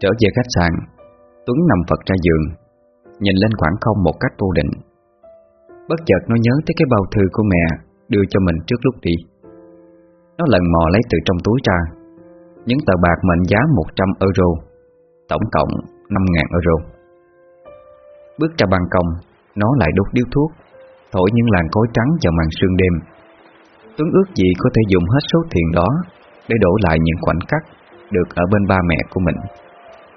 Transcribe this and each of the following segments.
Trở về khách sạn, Tuấn nằm phật ra giường, Nhìn lên khoảng không một cách vô định. Bất chợt nó nhớ tới cái bao thư của mẹ Đưa cho mình trước lúc đi. Nó lần mò lấy từ trong túi ra, Những tờ bạc mệnh giá 100 euro, Tổng cộng 5.000 euro. Bước ra ban công, Nó lại đốt điếu thuốc, Thổi những làn khói trắng vào màn sương đêm. Tuấn ước gì có thể dùng hết số tiền đó Để đổ lại những khoảnh khắc Được ở bên ba mẹ của mình.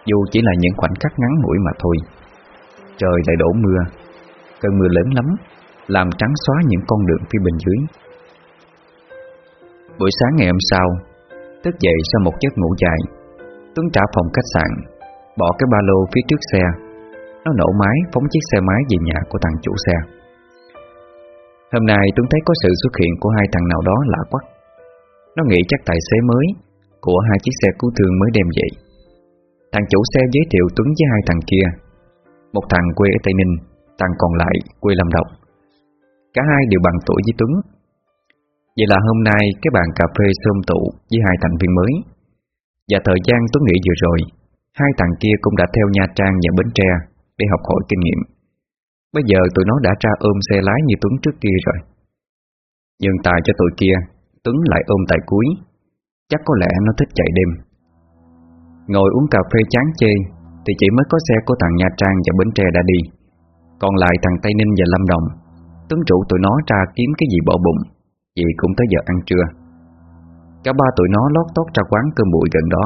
Dù chỉ là những khoảnh khắc ngắn ngủi mà thôi. Trời lại đổ mưa, Cơn mưa lớn lắm, Làm trắng xóa những con đường phía bên dưới. Buổi sáng ngày hôm sau, Thức dậy sau một giấc ngủ dài, Tuấn trả phòng khách sạn, Bỏ cái ba lô phía trước xe. Nó nổ máy, phóng chiếc xe máy về nhà của thằng chủ xe. Hôm nay Tuấn thấy có sự xuất hiện của hai thằng nào đó lạ quắc Nó nghĩ chắc tài xế mới Của hai chiếc xe cứu thương mới đem vậy Thằng chủ xe giới thiệu Tuấn với hai thằng kia. Một thằng quê ở Tây Ninh, Thằng còn lại quê Lâm Đồng. Cả hai đều bằng tuổi với Tuấn. Vậy là hôm nay cái bàn cà phê xôm tụ với hai thành viên mới. Và thời gian Tuấn nghĩ vừa rồi, Hai thằng kia cũng đã theo Nha Trang và Bến Tre Để học hỏi kinh nghiệm. Bây giờ tụi nó đã ra ôm xe lái như Tuấn trước kia rồi. Nhưng tài cho tụi kia, Tuấn lại ôm tại cuối. Chắc có lẽ nó thích chạy đêm. Ngồi uống cà phê chán chê, Thì chỉ mới có xe của thằng Nha Trang và Bến Tre đã đi. Còn lại thằng Tây Ninh và Lâm Đồng Tuấn chủ tụi nó ra kiếm cái gì bỏ bụng, Vì cũng tới giờ ăn trưa. Cả ba tụi nó lót tót ra quán cơm bụi gần đó,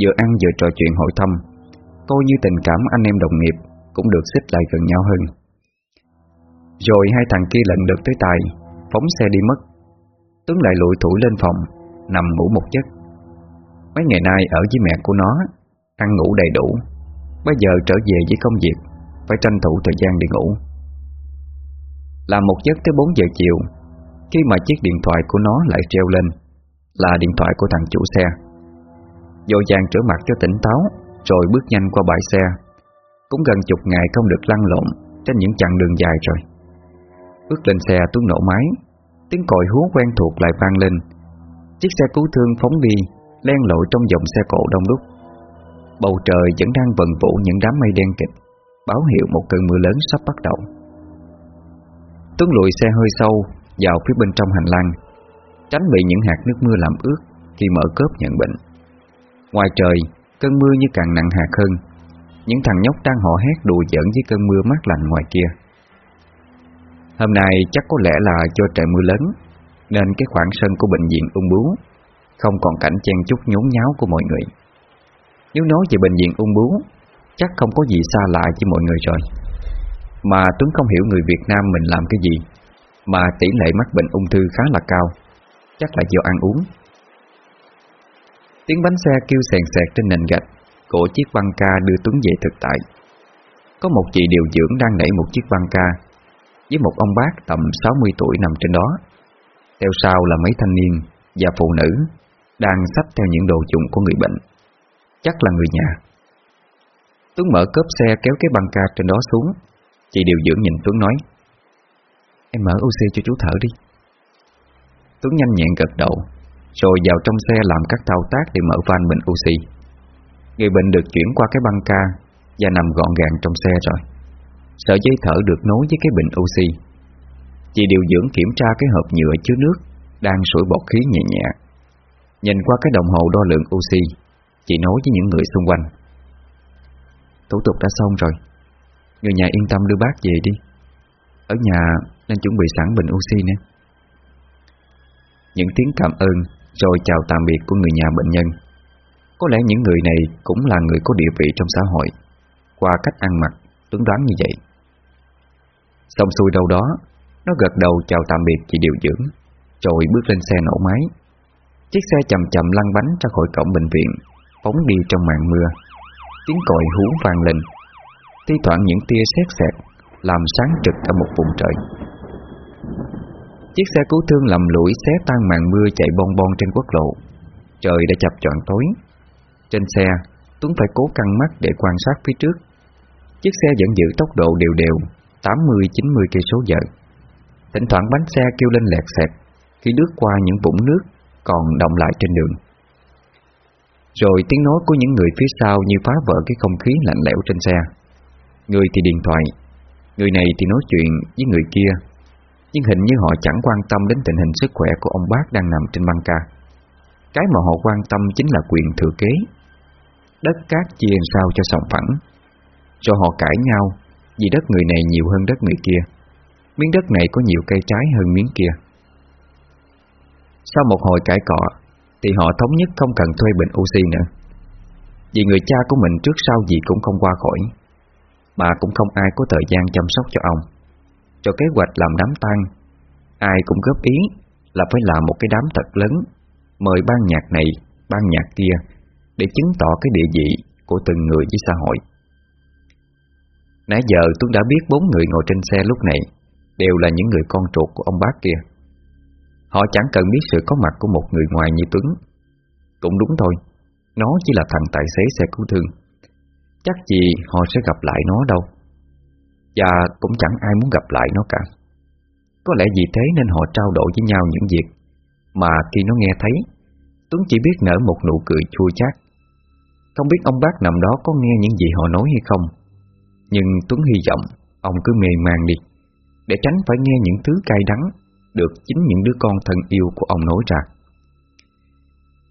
Vừa ăn vừa trò chuyện hội thăm. Coi như tình cảm anh em đồng nghiệp Cũng được xích lại gần nhau hơn. Rồi hai thằng kia lần được tới tài Phóng xe đi mất. Tuấn lại lụi thủ lên phòng, Nằm ngủ một giấc. Mấy ngày nay ở với mẹ của nó, Ăn ngủ đầy đủ. Bây giờ trở về với công việc, Phải tranh thủ thời gian để ngủ. Làm một giấc tới 4 giờ chiều, Khi mà chiếc điện thoại của nó lại treo lên, Là điện thoại của thằng chủ xe. Dội vàng trở mặt cho tỉnh táo, Rồi bước nhanh qua bãi xe. Cũng gần chục ngày không được lăn lộn Trên những chặng đường dài rồi. Bước lên xe Tuấn nổ máy, Tiếng còi hú quen thuộc lại vang lên. Chiếc xe cứu thương phóng đi Len lội trong dòng xe cộ đông đúc. Bầu trời vẫn đang vần vũ những đám mây đen kịch Báo hiệu một cơn mưa lớn sắp bắt đầu. Tuấn lùi xe hơi sâu Vào phía bên trong hành lang. Tránh bị những hạt nước mưa làm ướt Khi mở cớp nhận bệnh. Ngoài trời, cơn mưa như càng nặng hạt hơn. Những thằng nhóc đang họ hét đùa giỡn với cơn mưa mát lạnh ngoài kia. Hôm nay chắc có lẽ là do trời mưa lớn Nên cái khoảng sân của bệnh viện ung bướu không còn cảnh chen chúc nhốn nháo của mọi người. Nếu nói về bệnh viện ung bướu, Chắc không có gì xa lạ với mọi người rồi. Mà Tuấn không hiểu người Việt Nam mình làm cái gì, Mà tỷ lệ mắc bệnh ung thư khá là cao, Chắc là do ăn uống. Tiếng bánh xe kêu sèn sẹt trên nền gạch Của chiếc băng ca đưa Tuấn về thực tại. Có một chị điều dưỡng đang đẩy một chiếc băng ca Với một ông bác tầm 60 tuổi nằm trên đó. Theo sau là mấy thanh niên và phụ nữ đang sắp theo những đồ dụng của người bệnh. Chắc là người nhà. Tuấn mở cốp xe kéo cái băng ca trên đó xuống. Chị điều dưỡng nhìn Tuấn nói, Em mở oxy cho chú thở đi. Tuấn nhanh nhẹn gật đầu, Rồi vào trong xe làm các thao tác để mở van bình oxy Người bệnh được chuyển qua cái băng ca Và nằm gọn gàng trong xe rồi. Sợi dây thở được nối với cái bình oxy Chị điều dưỡng kiểm tra cái hộp nhựa chứa nước Đang sủi bọt khí nhẹ nhẹ. Nhìn qua cái đồng hồ đo lượng oxy, Chị nói với những người xung quanh. Thủ tục đã xong rồi. Người nhà yên tâm đưa bác về đi. Ở nhà nên chuẩn bị sẵn bình oxy nè. Những tiếng cảm ơn Rồi chào tạm biệt của người nhà bệnh nhân. Có lẽ những người này Cũng là người có địa vị trong xã hội. Qua cách ăn mặc Tuấn đoán như vậy. Xong xuôi đâu đó, Nó gật đầu chào tạm biệt chị điều dưỡng, Rồi bước lên xe nổ máy. Chiếc xe chậm chậm lăn bánh ra khỏi cổng bệnh viện Phóng đi trong màn mưa. Tiếng còi hú vang lên. Thi thoảng những tia sét sẹt Làm sáng trực cả một vùng trời. Chiếc xe cứu thương lầm lũi xé tan màn mưa chạy bon bon trên quốc lộ. Trời đã chập choạng tối. Trên xe, Tuấn phải cố căng mắt để quan sát phía trước. Chiếc xe vẫn giữ tốc độ đều đều 80-90 cây số giờ. Thỉnh thoảng bánh xe kêu lên lẹt xẹt Khi lướt qua những vũng nước. Còn động lại trên đường. Rồi tiếng nói của những người phía sau Như phá vỡ cái không khí lạnh lẽo trên xe. Người thì điện thoại, Người này thì nói chuyện với người kia, Nhưng hình như họ chẳng quan tâm đến tình hình sức khỏe của ông bác đang nằm trên băng ca. Cái mà họ quan tâm chính là quyền thừa kế. Đất cát chia sao cho sòng phẳng Rồi họ cãi nhau Vì đất người này nhiều hơn đất người kia. Miếng đất này có nhiều cây trái hơn miếng kia. Sau một hồi cãi cọ Thì họ thống nhất không cần thuê bệnh oxy nữa. Vì người cha của mình trước sau gì cũng không qua khỏi Mà cũng không ai có thời gian chăm sóc cho ông. Cho kế hoạch làm đám tang Ai cũng góp ý Là phải làm một cái đám thật lớn Mời ban nhạc này, ban nhạc kia Để chứng tỏ cái địa vị Của từng người với xã hội. Nãy giờ Tuấn đã biết bốn người ngồi trên xe lúc này Đều là những người con ruột của ông bác kia. Họ chẳng cần biết sự có mặt của một người ngoài như Tuấn. Cũng đúng thôi, Nó chỉ là thằng tài xế xe cứu thương. Chắc gì họ sẽ gặp lại nó đâu. Và cũng chẳng ai muốn gặp lại nó cả. Có lẽ vì thế nên họ trao đổi với nhau những việc Mà khi nó nghe thấy, Tuấn chỉ biết nở một nụ cười chua chát. Không biết ông bác nằm đó có nghe những gì họ nói hay không. Nhưng Tuấn hy vọng Ông cứ mê man đi, Để tránh phải nghe những thứ cay đắng. Được chính những đứa con thân yêu của ông nói ra.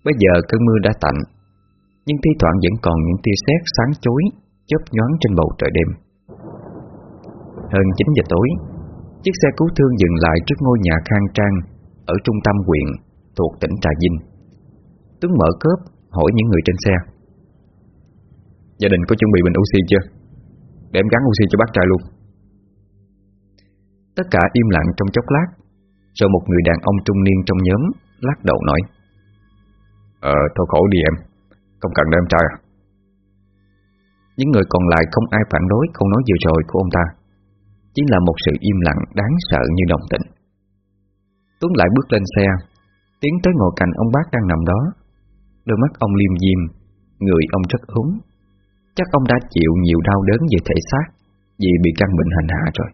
Bây giờ cơn mưa đã tạnh, Nhưng thi thoảng vẫn còn những tia sét sáng chói Chớp nhoáng trên bầu trời đêm. Hơn 9 giờ tối, Chiếc xe cứu thương dừng lại trước ngôi nhà khang trang Ở trung tâm huyện Thuộc tỉnh Trà Vinh. Tuấn mở cớp hỏi những người trên xe. Gia đình có chuẩn bị bình oxy chưa? Để em gắn oxy cho bác trai luôn. Tất cả im lặng trong chốc lát. Rồi một người đàn ông trung niên trong nhóm Lắc đầu nói Ờ thôi khổ đi em Không cần đâu em trai à? Những người còn lại không ai phản đối câu nói vừa rồi của ông ta. Chỉ là một sự im lặng đáng sợ như đồng tình. Tuấn lại bước lên xe Tiến tới ngồi cạnh ông bác đang nằm đó. Đôi mắt ông liêm diêm Người ông rất ốm Chắc ông đã chịu nhiều đau đớn về thể xác Vì bị căn bệnh hành hạ rồi.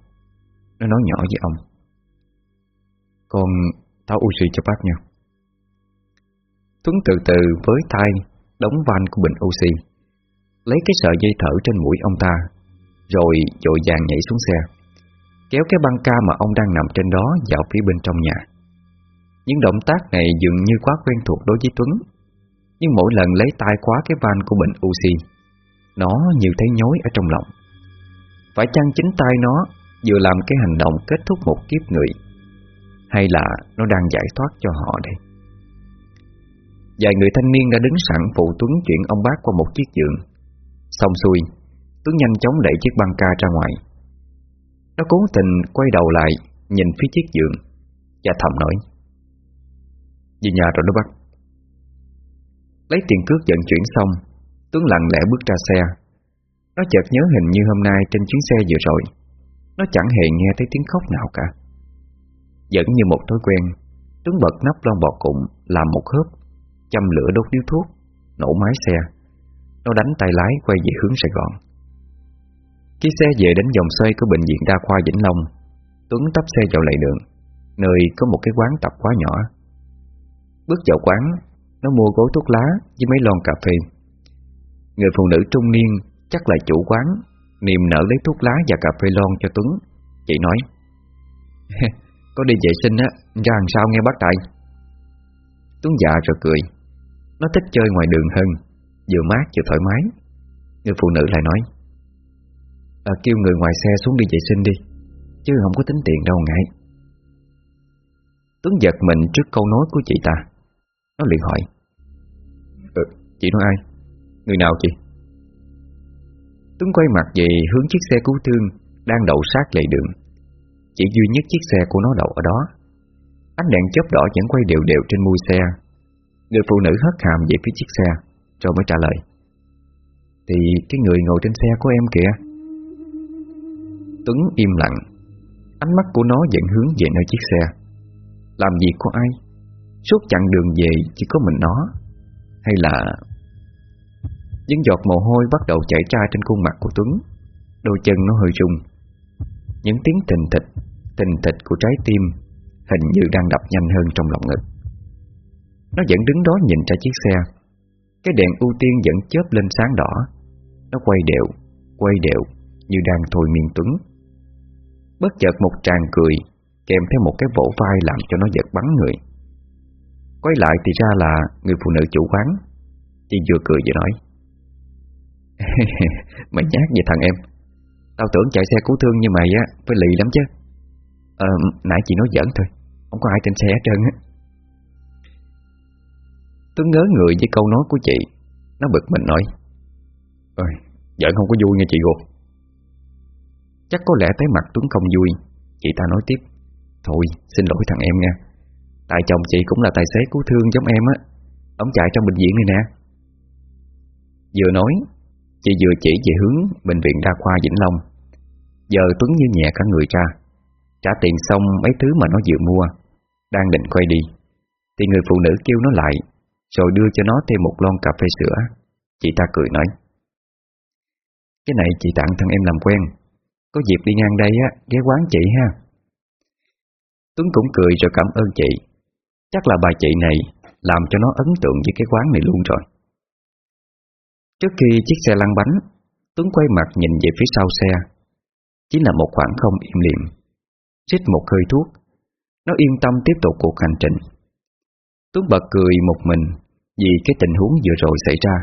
Nó nói nhỏ với ông con tháo oxy cho bác nha. Tuấn từ từ với tay Đóng van của bình oxy Lấy cái sợi dây thở trên mũi ông ta, Rồi dội vàng nhảy xuống xe, Kéo cái băng ca mà ông đang nằm trên đó Vào phía bên trong nhà. Những động tác này dường như quá quen thuộc đối với Tuấn, Nhưng mỗi lần lấy tay khóa cái van của bình oxy Nó như thấy nhối ở trong lòng. Phải chăng chính tay nó Vừa làm cái hành động kết thúc một kiếp người hay là nó đang giải thoát cho họ đây? Vài người thanh niên đã đứng sẵn phụ Tuấn chuyển ông bác qua một chiếc giường. Xong xuôi, Tuấn nhanh chóng đẩy chiếc băng ca ra ngoài. Nó cố tình quay đầu lại, Nhìn phía chiếc giường, Và thầm nói, Về nhà rồi đó bác. Lấy tiền cước vận chuyển xong, Tuấn lặng lẽ bước ra xe. Nó chợt nhớ hình như hôm nay trên chuyến xe vừa rồi, Nó chẳng hề nghe thấy tiếng khóc nào cả. Vẫn như một thói quen, Tuấn bật nắp lon bọt cụm Làm một hớp, Châm lửa đốt điếu thuốc, Nổ máy xe. Nó đánh tay lái quay về hướng Sài Gòn. Khi xe về đến dòng xoay của Bệnh viện Đa khoa Vĩnh Long. Tuấn tấp xe vào lề đường, Nơi có một cái quán tập quá nhỏ. Bước vào quán, Nó mua gói thuốc lá với mấy lon cà phê. Người phụ nữ trung niên Chắc là chủ quán, Niềm nở lấy thuốc lá và cà phê lon cho Tuấn Chị nói. Có đi vệ sinh á Ra làm sao nghe bác Tài? Tuấn dạ rồi cười. Nó thích chơi ngoài đường hơn Vừa mát vừa thoải mái. Người phụ nữ lại nói à, Kêu người ngoài xe xuống đi vệ sinh đi Chứ không có tính tiền đâu ngại. Tuấn giật mình trước câu nói của chị ta. Nó liền hỏi ừ, Chị nói ai? Người nào chị? Tuấn quay mặt về hướng chiếc xe cứu thương Đang đậu sát lề đường. Chỉ duy nhất chiếc xe của nó đậu ở đó. Ánh đèn chớp đỏ vẫn quay đều đều trên mui xe. Người phụ nữ hất hàm về phía chiếc xe, Rồi mới trả lời. Thì cái người ngồi trên xe của em kìa. Tuấn im lặng. Ánh mắt của nó vẫn hướng về nơi chiếc xe. Làm gì có ai? Suốt chặng đường về chỉ có mình nó. Hay là Những giọt mồ hôi bắt đầu chảy ra trên khuôn mặt của Tuấn. Đôi chân nó hơi rung. Những tiếng tình thịch Tình thịch của trái tim Hình như đang đập nhanh hơn trong lòng ngực. Nó vẫn đứng đó nhìn ra chiếc xe. Cái đèn ưu tiên vẫn chớp lên sáng đỏ. Nó quay đều, quay đều Như đang thôi miên tuấn. Bất chợt một tràng cười Kèm theo một cái vỗ vai làm cho nó giật bắn người. Quay lại thì ra là Người phụ nữ chủ quán. Chị vừa cười vừa nói. Mày nhát vậy thằng em. Tao tưởng chạy xe cứu thương như mày á Phải lì lắm chứ. Ờ nãy chị nói giỡn thôi Không có ai trên xe hết trơn á. Tuấn ngớ người với câu nói của chị Nó bực mình nói. Ôi, giỡn không có vui nha chị Gột Chắc có lẽ thấy mặt Tuấn không vui Chị ta nói tiếp. Thôi xin lỗi thằng em nha. Tại chồng chị cũng là tài xế cứu thương giống em á. Ông chạy trong bệnh viện này nè. Vừa nói Chị vừa chỉ về hướng Bệnh viện đa khoa Vĩnh Long. Giờ Tuấn như nhẹ cả người ra. Trả tiền xong mấy thứ mà nó vừa mua, Đang định quay đi. Thì người phụ nữ kêu nó lại, Rồi đưa cho nó thêm một lon cà phê sữa. Chị ta cười nói, Cái này chị tặng thằng em làm quen. Có dịp đi ngang đây á, Ghé quán chị ha. Tuấn cũng cười rồi cảm ơn chị. Chắc là bà chị này Làm cho nó ấn tượng với cái quán này luôn rồi. Trước khi chiếc xe lăn bánh, Tuấn quay mặt nhìn về phía sau xe. Chỉ là một khoảng không im lìm. Rít một hơi thuốc, Nó yên tâm tiếp tục cuộc hành trình. Tuấn bật cười một mình Vì cái tình huống vừa rồi xảy ra.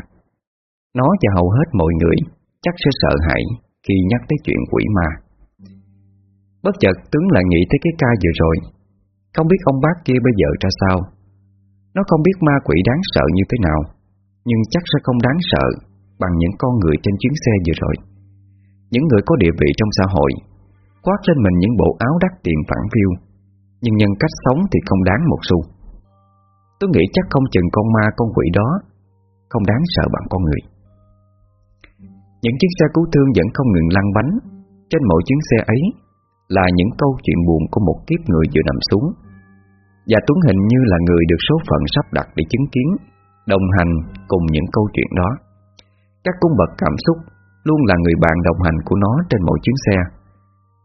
Nó và hầu hết mọi người Chắc sẽ sợ hãi Khi nhắc tới chuyện quỷ ma. Bất chợt Tuấn lại nghĩ tới cái ca vừa rồi. Không biết ông bác kia bây giờ ra sao. Nó không biết ma quỷ đáng sợ như thế nào. Nhưng chắc sẽ không đáng sợ Bằng những con người trên chuyến xe vừa rồi. Những người có địa vị trong xã hội, Khoác trên mình những bộ áo đắt tiền phản phiêu Nhưng nhân cách sống thì không đáng một xu. Tôi nghĩ chắc không chừng con ma con quỷ đó Không đáng sợ bằng con người. Những chiếc xe cứu thương vẫn không ngừng lăn bánh Trên mỗi chuyến xe ấy Là những câu chuyện buồn của một kiếp người vừa nằm xuống. Và Tuấn hình như là người được số phận sắp đặt để chứng kiến Đồng hành cùng những câu chuyện đó. Các cung bậc cảm xúc Luôn là người bạn đồng hành của nó trên mỗi chuyến xe.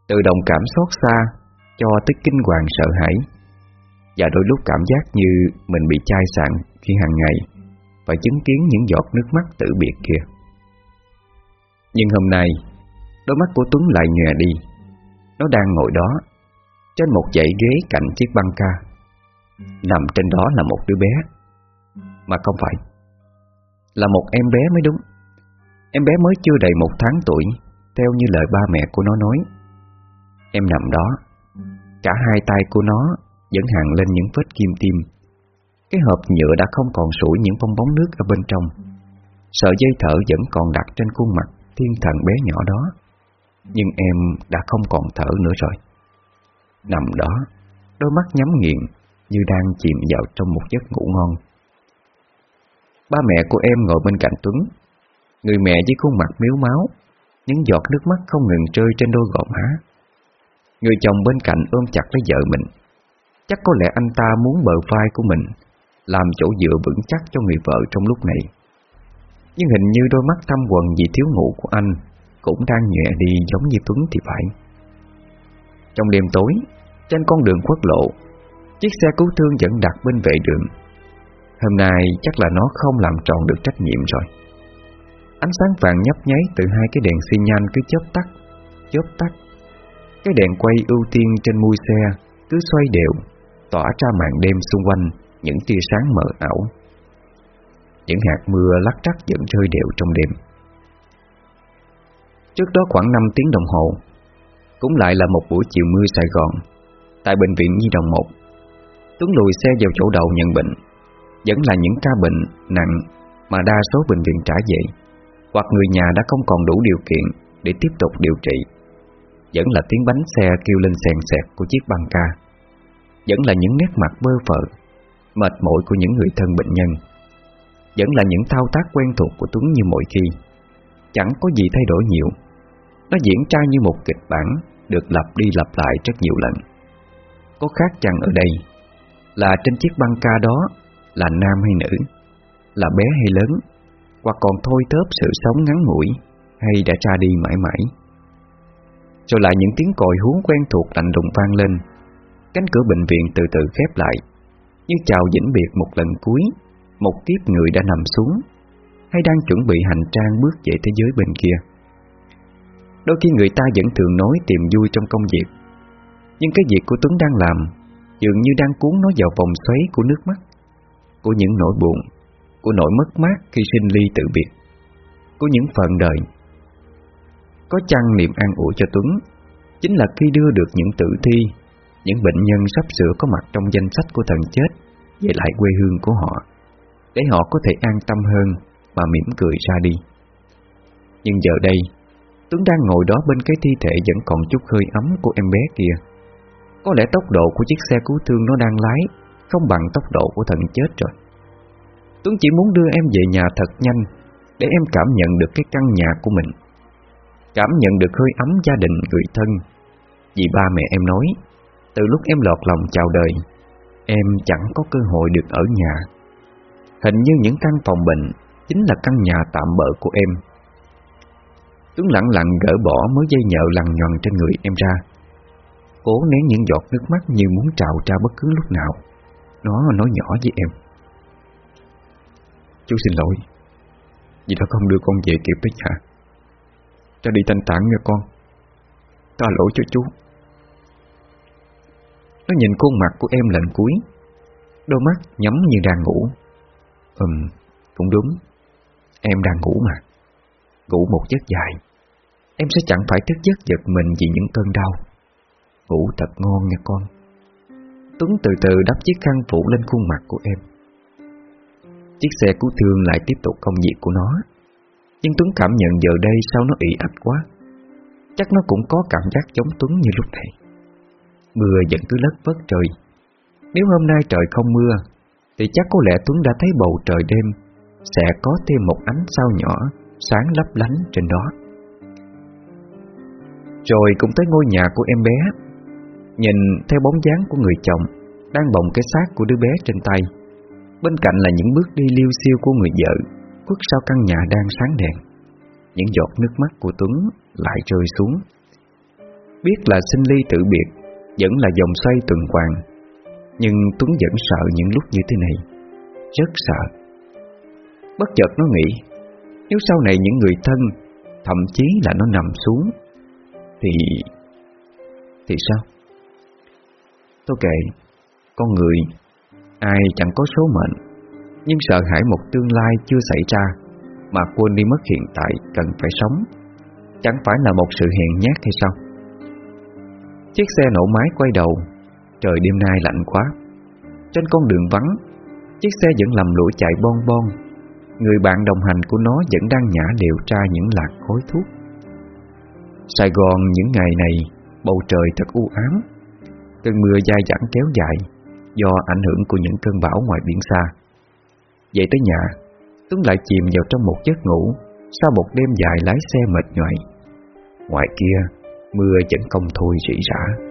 Từ đồng cảm xót xa Cho tới kinh hoàng sợ hãi. Và đôi lúc cảm giác như Mình bị chai sạn khi hàng ngày Phải chứng kiến những giọt nước mắt tự biệt kia. Nhưng hôm nay, Đôi mắt của Tuấn lại nhòe đi. Nó đang ngồi đó, Trên một dãy ghế cạnh chiếc băng ca. Nằm trên đó là một đứa bé. Mà không phải. Là một em bé mới đúng. Em bé mới chưa đầy một tháng tuổi, Theo như lời ba mẹ của nó nói. Em nằm đó. Cả hai tay của nó Vẫn hàng lên những vết kim tim. Cái hộp nhựa đã không còn sủi những bong bóng nước ở bên trong. Sợi dây thở vẫn còn đặt trên khuôn mặt Thiên thần bé nhỏ đó. Nhưng em đã không còn thở nữa rồi. Nằm đó, Đôi mắt nhắm nghiền Như đang chìm vào trong một giấc ngủ ngon. Ba mẹ của em ngồi bên cạnh Tuấn. Người mẹ với khuôn mặt miếu máu, Những giọt nước mắt không ngừng rơi trên đôi gò má. Người chồng bên cạnh ôm chặt lấy vợ mình. Chắc có lẽ anh ta muốn bờ vai của mình, Làm chỗ dựa vững chắc cho người vợ trong lúc này. Nhưng hình như đôi mắt thăm quần vì thiếu ngủ của anh Cũng đang nhẹ đi giống như Tuấn thì phải. Trong đêm tối, Trên con đường quốc lộ, Chiếc xe cứu thương vẫn đặt bên vệ đường. Hôm nay chắc là nó không làm tròn được trách nhiệm rồi. Ánh sáng vàng nhấp nháy từ hai cái đèn xi nhan cứ chớp tắt Chớp tắt. Cái đèn quay ưu tiên trên mui xe Cứ xoay đều, Tỏa ra màn đêm xung quanh, Những tia sáng mờ ảo. Những hạt mưa lắc rắc vẫn rơi đều trong đêm. Trước đó khoảng 5 tiếng đồng hồ, Cũng lại là một buổi chiều mưa Sài Gòn, Tại bệnh viện Nhi Đồng 1 Tuấn lùi xe vào chỗ đầu nhận bệnh. Vẫn là những ca bệnh nặng Mà đa số bệnh viện trả về, Hoặc người nhà đã không còn đủ điều kiện Để tiếp tục điều trị. Vẫn là tiếng bánh xe kêu lên sèn sẹt của chiếc băng ca. Vẫn là những nét mặt bơ phờ Mệt mỏi của những người thân bệnh nhân. Vẫn là những thao tác quen thuộc của Tuấn như mọi khi. Chẳng có gì thay đổi nhiều. Nó diễn ra như một kịch bản Được lặp đi lặp lại rất nhiều lần. Có khác chăng ở đây? Là trên chiếc băng ca đó là nam hay nữ, Là bé hay lớn, Hoặc còn thôi tớp sự sống ngắn ngủi Hay đã ra đi mãi mãi. Rồi lại những tiếng còi hú quen thuộc lạnh đùng vang lên, Cánh cửa bệnh viện từ từ khép lại Như chào vĩnh biệt một lần cuối, Một kiếp người đã nằm xuống, Hay đang chuẩn bị hành trang bước về thế giới bên kia. Đôi khi người ta vẫn thường nói tìm vui trong công việc, Nhưng cái việc của Tuấn đang làm Dường như đang cuốn nó vào vòng xoáy của nước mắt. Của những nỗi buồn, Của nỗi mất mát khi sinh ly tự biệt, Của những phận đời. Có chăng niềm an ủi cho Tuấn Chính là khi đưa được những tử thi, Những bệnh nhân sắp sửa có mặt trong danh sách của thần chết, Về lại quê hương của họ, Để họ có thể an tâm hơn Mà mỉm cười ra đi. Nhưng giờ đây, Tuấn đang ngồi đó bên cái thi thể Vẫn còn chút hơi ấm của em bé kia. Có lẽ tốc độ của chiếc xe cứu thương nó đang lái không bằng tốc độ của thần chết rồi. Tuấn chỉ muốn đưa em về nhà thật nhanh Để em cảm nhận được cái căn nhà của mình. Cảm nhận được hơi ấm gia đình người thân. Vì ba mẹ em nói, Từ lúc em lọt lòng chào đời, Em chẳng có cơ hội được ở nhà. Hình như những căn phòng bệnh Chính là căn nhà tạm bỡ của em. Tuấn lặng lặng gỡ bỏ mớ dây nhợ lằn nhòn trên người em ra. Cố nén những giọt nước mắt như muốn trào ra bất cứ lúc nào. Nó nói nhỏ với em. Chú xin lỗi Vì đã không đưa con về kịp tới nhà Cho đi thanh tản nha con. Ta lỗi cho chú. Nó nhìn khuôn mặt của em lần cuối. Đôi mắt nhắm như đang ngủ. Ừm, cũng đúng. Em đang ngủ mà. Ngủ một giấc dài. Em sẽ chẳng phải thức giấc giật mình vì những cơn đau. Ngủ thật ngon nha con. Tuấn từ từ đắp chiếc khăn phủ lên khuôn mặt của em. Chiếc xe cứu thương lại tiếp tục công việc của nó. Nhưng Tuấn cảm nhận giờ đây sao nó ị ạch quá. Chắc nó cũng có cảm giác giống Tuấn như lúc này. Mưa vẫn cứ lất vất trời. Nếu hôm nay trời không mưa, Thì chắc có lẽ Tuấn đã thấy bầu trời đêm Sẽ có thêm một ánh sao nhỏ Sáng lấp lánh trên đó. Rồi cũng tới ngôi nhà của em bé. Nhìn theo bóng dáng của người chồng Đang bồng cái xác của đứa bé trên tay. Bên cạnh là những bước đi liêu siêu của người vợ, Khuất sau căn nhà đang sáng đèn. Những giọt nước mắt của Tuấn lại rơi xuống. Biết là sinh ly tự biệt, Vẫn là dòng xoay tuần hoàn. Nhưng Tuấn vẫn sợ những lúc như thế này. Rất sợ. Bất chợt nó nghĩ, Nếu sau này những người thân, Thậm chí là nó nằm xuống, Thì... Thì sao? Tôi kệ Con người, Ai chẳng có số mệnh, Nhưng sợ hãi một tương lai chưa xảy ra Mà quên đi mất hiện tại cần phải sống, Chẳng phải là một sự hiện nhát hay sao? Chiếc xe nổ máy quay đầu, Trời đêm nay lạnh quá. Trên con đường vắng, Chiếc xe vẫn lầm lũi chạy bon bon. Người bạn đồng hành của nó vẫn đang nhả đều tra những lạc khối thuốc. Sài Gòn những ngày này, Bầu trời thật u ám. Cơn mưa dai dẳng kéo dài Do ảnh hưởng của những cơn bão ngoài biển xa. Vậy tới nhà, Tuấn lại chìm vào trong một giấc ngủ Sau một đêm dài lái xe mệt nhoài. Ngoài kia, Mưa vẫn không thôi rỉ rả.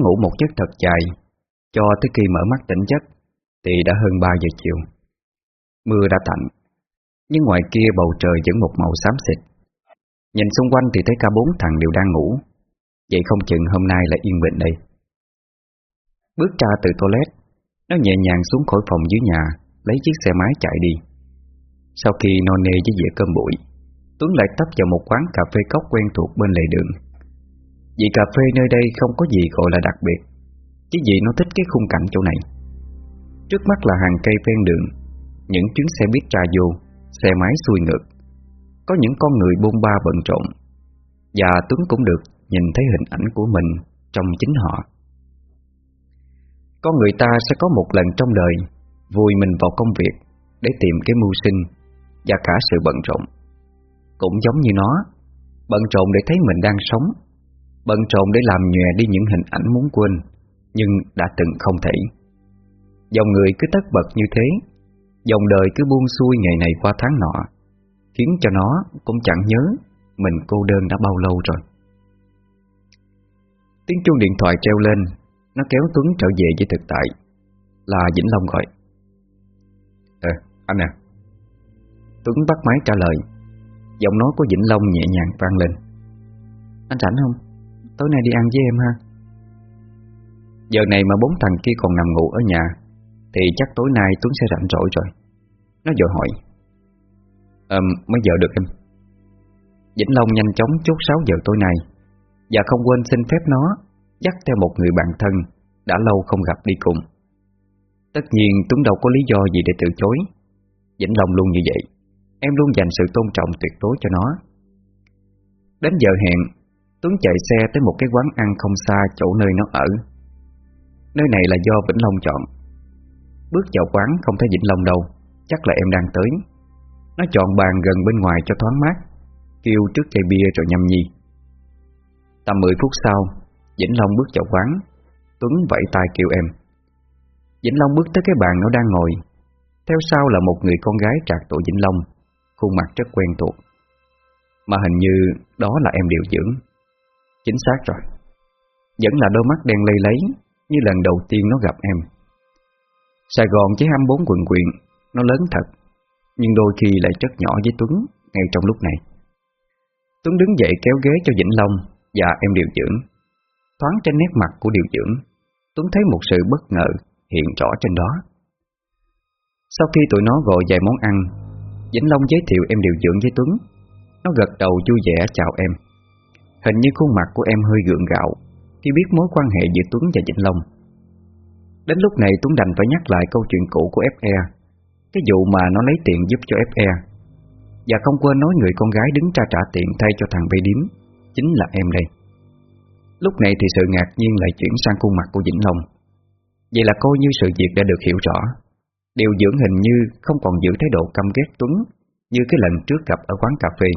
Ngủ một giấc thật dài. Cho tới khi mở mắt tỉnh giấc, Thì đã hơn 3 giờ chiều. Mưa đã tạnh, Nhưng ngoài kia bầu trời vẫn một màu xám xịt. Nhìn xung quanh thì thấy cả bốn thằng đều đang ngủ. Vậy không chừng hôm nay là yên bình đây. Bước ra từ toilet, Nó nhẹ nhàng xuống khỏi phòng dưới nhà, Lấy chiếc xe máy chạy đi. Sau khi no nê với dĩa cơm bụi, Tuấn lại tấp vào một quán cà phê cốc quen thuộc bên lề đường vì cà phê nơi đây không có gì gọi là đặc biệt, Chỉ vì nó thích cái khung cảnh chỗ này. Trước mắt là hàng cây ven đường, Những chuyến xe buýt ra vô, Xe máy xuôi ngược. Có những con người bôn ba bận rộn, Và Tuấn cũng được nhìn thấy hình ảnh của mình Trong chính họ. Con người ta sẽ có một lần trong đời Vùi mình vào công việc Để tìm cái mưu sinh Và cả sự bận rộn. Cũng giống như nó, Bận rộn để thấy mình đang sống Bận trộn để làm nhòe đi những hình ảnh muốn quên Nhưng đã từng không thể. Dòng người cứ tất bật như thế Dòng đời cứ buông xuôi ngày này qua tháng nọ Khiến cho nó cũng chẳng nhớ Mình cô đơn đã bao lâu rồi. Tiếng chuông điện thoại treo lên Nó kéo Tuấn trở về với thực tại Là Vĩnh Long gọi. Ờ, anh à. Tuấn bắt máy trả lời Giọng nói của Vĩnh Long nhẹ nhàng vang lên. Anh rảnh không? Tối nay đi ăn với em ha? Giờ này mà bốn thằng kia còn nằm ngủ ở nhà Thì chắc tối nay Tuấn sẽ rảnh rỗi rồi. Nó vội hỏi. Ờ, mấy giờ được em? Vĩnh Long nhanh chóng chốt 6 giờ tối nay Và không quên xin phép nó Dắt theo một người bạn thân Đã lâu không gặp đi cùng. Tất nhiên Tuấn đâu có lý do gì để từ chối. Vĩnh Long luôn như vậy. Em luôn dành sự tôn trọng tuyệt đối cho nó. Đến giờ hẹn Tuấn chạy xe tới một cái quán ăn không xa chỗ nơi nó ở. Nơi này là do Vĩnh Long chọn. Bước vào quán không thấy Vĩnh Long đâu, Chắc là em đang tới. Nó chọn bàn gần bên ngoài cho thoáng mát, Kêu trước chai bia rồi nhâm nhi. Tầm 10 phút sau, Vĩnh Long bước vào quán. Tuấn vẫy tay kêu em. Vĩnh Long bước tới cái bàn nó đang ngồi. Theo sau là một người con gái trạc tuổi Vĩnh Long, Khuôn mặt rất quen thuộc. Mà hình như đó là em điều dưỡng. Chính xác rồi. Vẫn là đôi mắt đen lây lấy, Như lần đầu tiên nó gặp em. Sài Gòn chỉ 24 quận quyện, Nó lớn thật, Nhưng đôi khi lại rất nhỏ với Tuấn Ngay trong lúc này. Tuấn đứng dậy kéo ghế cho Vĩnh Long Và em điều dưỡng Thoáng trên nét mặt của điều dưỡng Tuấn thấy một sự bất ngờ hiện rõ trên đó. Sau khi tụi nó gọi vài món ăn, Vĩnh Long giới thiệu em điều dưỡng với Tuấn. Nó gật đầu vui vẻ chào em. Hình như khuôn mặt của em hơi gượng gạo, Khi biết mối quan hệ giữa Tuấn và Vĩnh Long. Đến lúc này Tuấn đành phải nhắc lại câu chuyện cũ của FE Cái vụ mà nó lấy tiền giúp cho FE Và không quên nói người con gái đứng ra trả tiền thay cho thằng Bê Điếm Chính là em đây. Lúc này thì sự ngạc nhiên lại chuyển sang khuôn mặt của Vĩnh Long. Vậy là coi như sự việc đã được hiểu rõ, Điều dưỡng hình như không còn giữ thái độ căm ghét Tuấn Như cái lần trước gặp ở quán cà phê.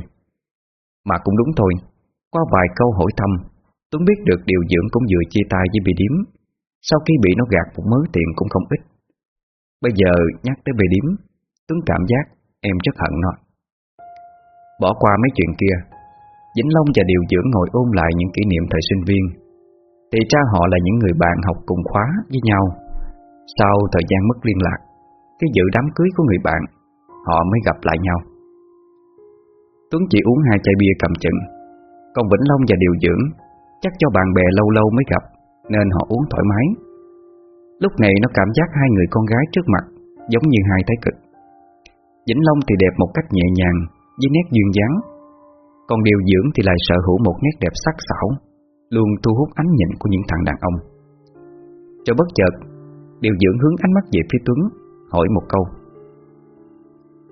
Mà cũng đúng thôi. Qua vài câu hỏi thăm Tuấn biết được điều dưỡng cũng vừa chia tay với bị điếm. Sau khi bị nó gạt một mớ tiền cũng không ít. Bây giờ nhắc tới bị điếm Tuấn cảm giác em rất hận nó. Bỏ qua mấy chuyện kia, Vĩnh Long và Điều Dưỡng ngồi ôn lại những kỷ niệm thời sinh viên. Thì ra họ là những người bạn học cùng khóa với nhau. Sau thời gian mất liên lạc, Cái dự đám cưới của người bạn, Họ mới gặp lại nhau. Tuấn chỉ uống hai chai bia cầm chừng. Còn Vĩnh Long và Điều Dưỡng, Chắc cho bạn bè lâu lâu mới gặp, Nên họ uống thoải mái. Lúc này nó cảm giác hai người con gái trước mặt Giống như hai thái cực. Vĩnh Long thì đẹp một cách nhẹ nhàng, Với nét duyên dáng. Còn điều dưỡng thì lại sở hữu một nét đẹp sắc sảo, Luôn thu hút ánh nhìn của những thằng đàn ông. Cho bất chợt, Điều dưỡng hướng ánh mắt về phía Tuấn, Hỏi một câu.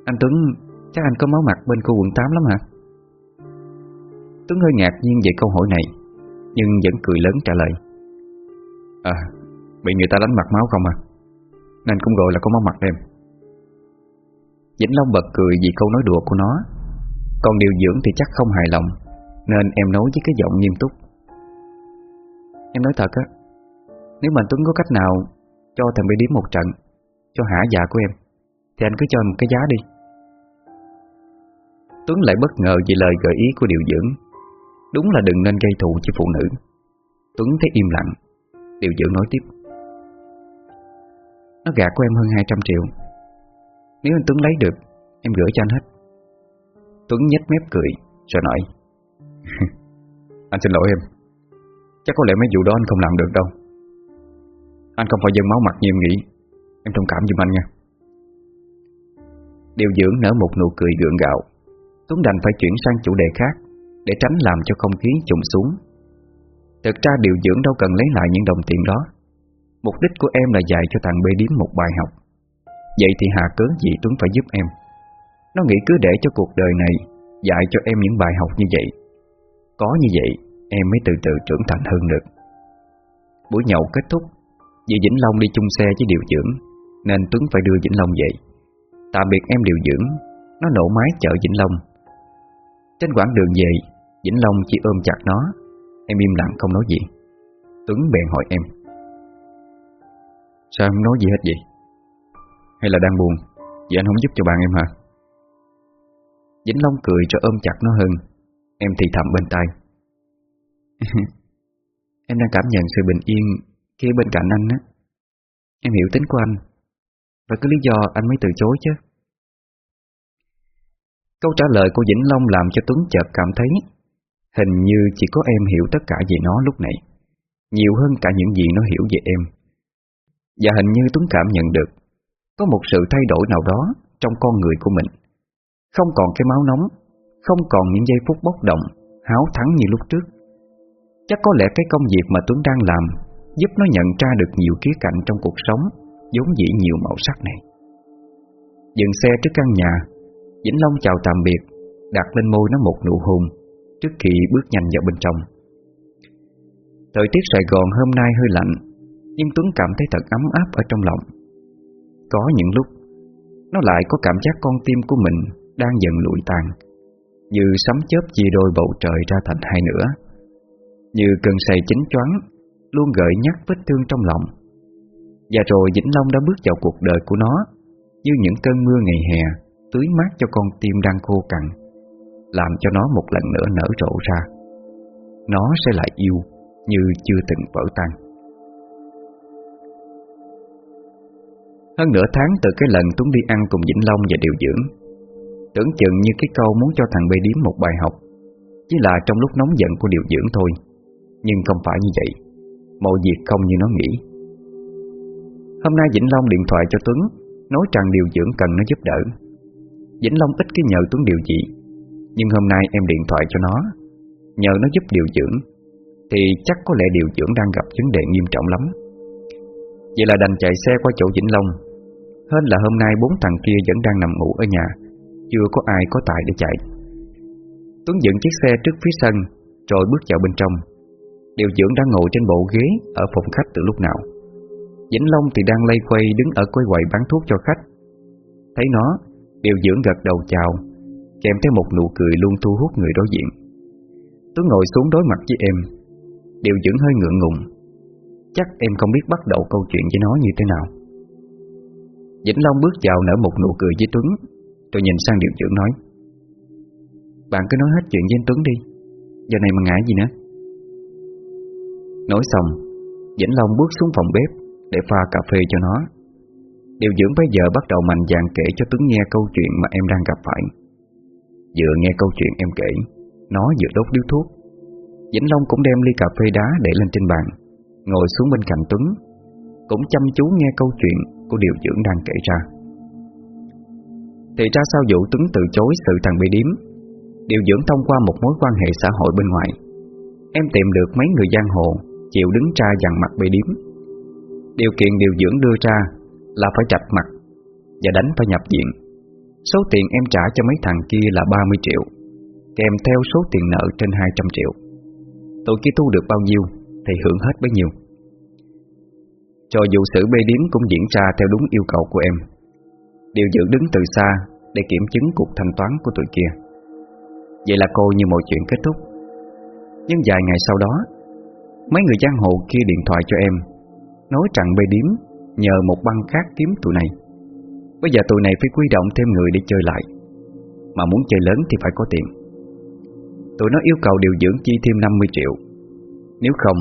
Anh Tuấn, Chắc anh có máu mặt bên khu quận 8 lắm hả? Tuấn hơi ngạc nhiên về câu hỏi này, Nhưng vẫn cười lớn trả lời. À Bị người ta đánh mặt máu không à? Nên cũng gọi là có máu mặt em. Vĩnh Long bật cười vì câu nói đùa của nó. Còn điều dưỡng thì chắc không hài lòng, Nên em nói với cái giọng nghiêm túc. Em nói thật á, Nếu mà Tuấn có cách nào Cho thằng bị điếm một trận, Cho hả dạ của em, Thì anh cứ cho một cái giá đi. Tuấn lại bất ngờ vì lời gợi ý của điều dưỡng. Đúng là đừng nên gây thù cho phụ nữ. Tuấn thấy im lặng. Điều dưỡng nói tiếp. Nó gạt của em hơn 200 triệu. Nếu anh Tuấn lấy được, Em gửi cho anh hết. Tuấn nhếch mép cười, Rồi nói. Anh xin lỗi em. Chắc có lẽ mấy vụ đó anh không làm được đâu. Anh không phải dân máu mặt như em nghĩ. Em thông cảm giùm anh nha. Điều dưỡng nở một nụ cười gượng gạo. Tuấn đành phải chuyển sang chủ đề khác. Để tránh làm cho không khí trùng xuống. Thực ra điều dưỡng đâu cần lấy lại những đồng tiền đó. Mục đích của em là dạy cho thằng bê điếm một bài học. Vậy thì hà cớ gì Tuấn phải giúp em? Nó nghĩ cứ để cho cuộc đời này Dạy cho em những bài học như vậy. Có như vậy, Em mới từ từ trưởng thành hơn được. Buổi nhậu kết thúc Vì Vĩnh Long đi chung xe với điều dưỡng, Nên Tuấn phải đưa Vĩnh Long dậy Tạm biệt em điều dưỡng, Nó nổ máy chở Vĩnh Long. Trên quãng đường về Vĩnh Long chỉ ôm chặt nó. Em im lặng không nói gì. Tuấn bèn hỏi em. Sao em nói gì hết vậy? Hay là đang buồn? Vì anh không giúp cho bạn em hả? Vĩnh Long cười cho ôm chặt nó hơn. Em thì thầm bên tai. Em đang cảm nhận sự bình yên Khi bên cạnh anh á. Em hiểu tính của anh. Và cái lý do anh mới từ chối chứ. Câu trả lời của Vĩnh Long làm cho Tuấn chợt cảm thấy Hình như chỉ có em hiểu tất cả về nó lúc này. Nhiều hơn cả những gì nó hiểu về em. Và hình như Tuấn cảm nhận được, Có một sự thay đổi nào đó Trong con người của mình. Không còn cái máu nóng, Không còn những giây phút bốc động Háo thắng như lúc trước. Chắc có lẽ cái công việc mà Tuấn đang làm Giúp nó nhận ra được nhiều khía cạnh trong cuộc sống vốn dĩ nhiều màu sắc này. Dừng xe trước căn nhà, Vĩnh Long chào tạm biệt, Đặt lên môi nó một nụ hôn. Trước khi bước nhanh vào bên trong. Thời tiết Sài Gòn hôm nay hơi lạnh, Nhưng Tuấn cảm thấy thật ấm áp ở trong lòng. Có những lúc, Nó lại có cảm giác con tim của mình Đang dần lụi tàn, Như sấm chớp chia đôi bầu trời ra thành hai nửa, Như cơn say chính choáng Luôn gợi nhắc vết thương trong lòng. Và rồi Vĩnh Long đã bước vào cuộc đời của nó, Như những cơn mưa ngày hè Tưới mát cho con tim đang khô cằn. Làm cho nó một lần nữa nở rộ ra. Nó sẽ lại yêu Như chưa từng vỡ tan. Hơn nửa tháng từ cái lần Tuấn đi ăn cùng Vĩnh Long và điều dưỡng, Tưởng chừng như cái câu muốn cho thằng bê điếm một bài học Chỉ là trong lúc nóng giận của điều dưỡng thôi, Nhưng không phải như vậy. Mọi việc không như nó nghĩ. Hôm nay Vĩnh Long điện thoại cho Tuấn, Nói rằng điều dưỡng cần nó giúp đỡ. Vĩnh Long ít cái nhờ Tuấn điều gì nhưng hôm nay em điện thoại cho nó. Nhờ nó giúp điều dưỡng, Thì chắc có lẽ điều dưỡng đang gặp vấn đề nghiêm trọng lắm. Vậy là đành chạy xe qua chỗ Vĩnh Long. Hơn là hôm nay bốn thằng kia vẫn đang nằm ngủ ở nhà, Chưa có ai có tài để chạy. Tuấn dựng chiếc xe trước phía sân, Rồi bước vào bên trong. Điều dưỡng đang ngồi trên bộ ghế Ở phòng khách từ lúc nào. Vĩnh Long thì đang lây quay đứng ở quầy quầy bán thuốc cho khách. Thấy nó, Điều dưỡng gật đầu chào. Kèm theo một nụ cười luôn thu hút người đối diện. Tuấn ngồi xuống đối mặt với em Điều dưỡng hơi ngượng ngùng. Chắc em không biết bắt đầu câu chuyện với nó như thế nào. Vĩnh Long bước vào nở một nụ cười với Tuấn. Tôi nhìn sang điều dưỡng nói, Bạn cứ nói hết chuyện với anh Tuấn đi, Giờ này mà ngại gì nữa. Nói xong, Vĩnh Long bước xuống phòng bếp Để pha cà phê cho nó. Điều dưỡng bây giờ bắt đầu mạnh dạn kể cho Tuấn nghe câu chuyện mà em đang gặp phải. Vừa nghe câu chuyện em kể, Nó vừa đốt điếu thuốc. Vĩnh Long cũng đem ly cà phê đá để lên trên bàn, Ngồi xuống bên cạnh Tuấn, Cũng chăm chú nghe câu chuyện Của điều dưỡng đang kể ra. Thì ra sao vụ Tuấn từ chối sự thằng bị điếm? Điều dưỡng thông qua một mối quan hệ xã hội bên ngoài, Em tìm được mấy người giang hồ Chịu đứng ra dằn mặt bị điếm. Điều kiện điều dưỡng đưa ra là phải chạch mặt và đánh phải nhập viện. Số tiền em trả cho mấy thằng kia là 30 triệu, kèm theo số tiền nợ trên 200 triệu. Tụi kia thu được bao nhiêu thì hưởng hết bấy nhiêu. Cho dù sự bê điếm cũng diễn ra theo đúng yêu cầu của em. Điều dưỡng đứng từ xa để kiểm chứng cuộc thanh toán của tụi kia. Vậy là cô như mọi chuyện kết thúc. Nhưng vài ngày sau đó, mấy người giang hồ kia điện thoại cho em, nói rằng bê điếm Nhờ một băng khác kiếm tụi này Bây giờ tụi này phải quy động thêm người để chơi lại. Mà muốn chơi lớn thì phải có tiền. Tụi nó yêu cầu điều dưỡng chi thêm 50 triệu. Nếu không,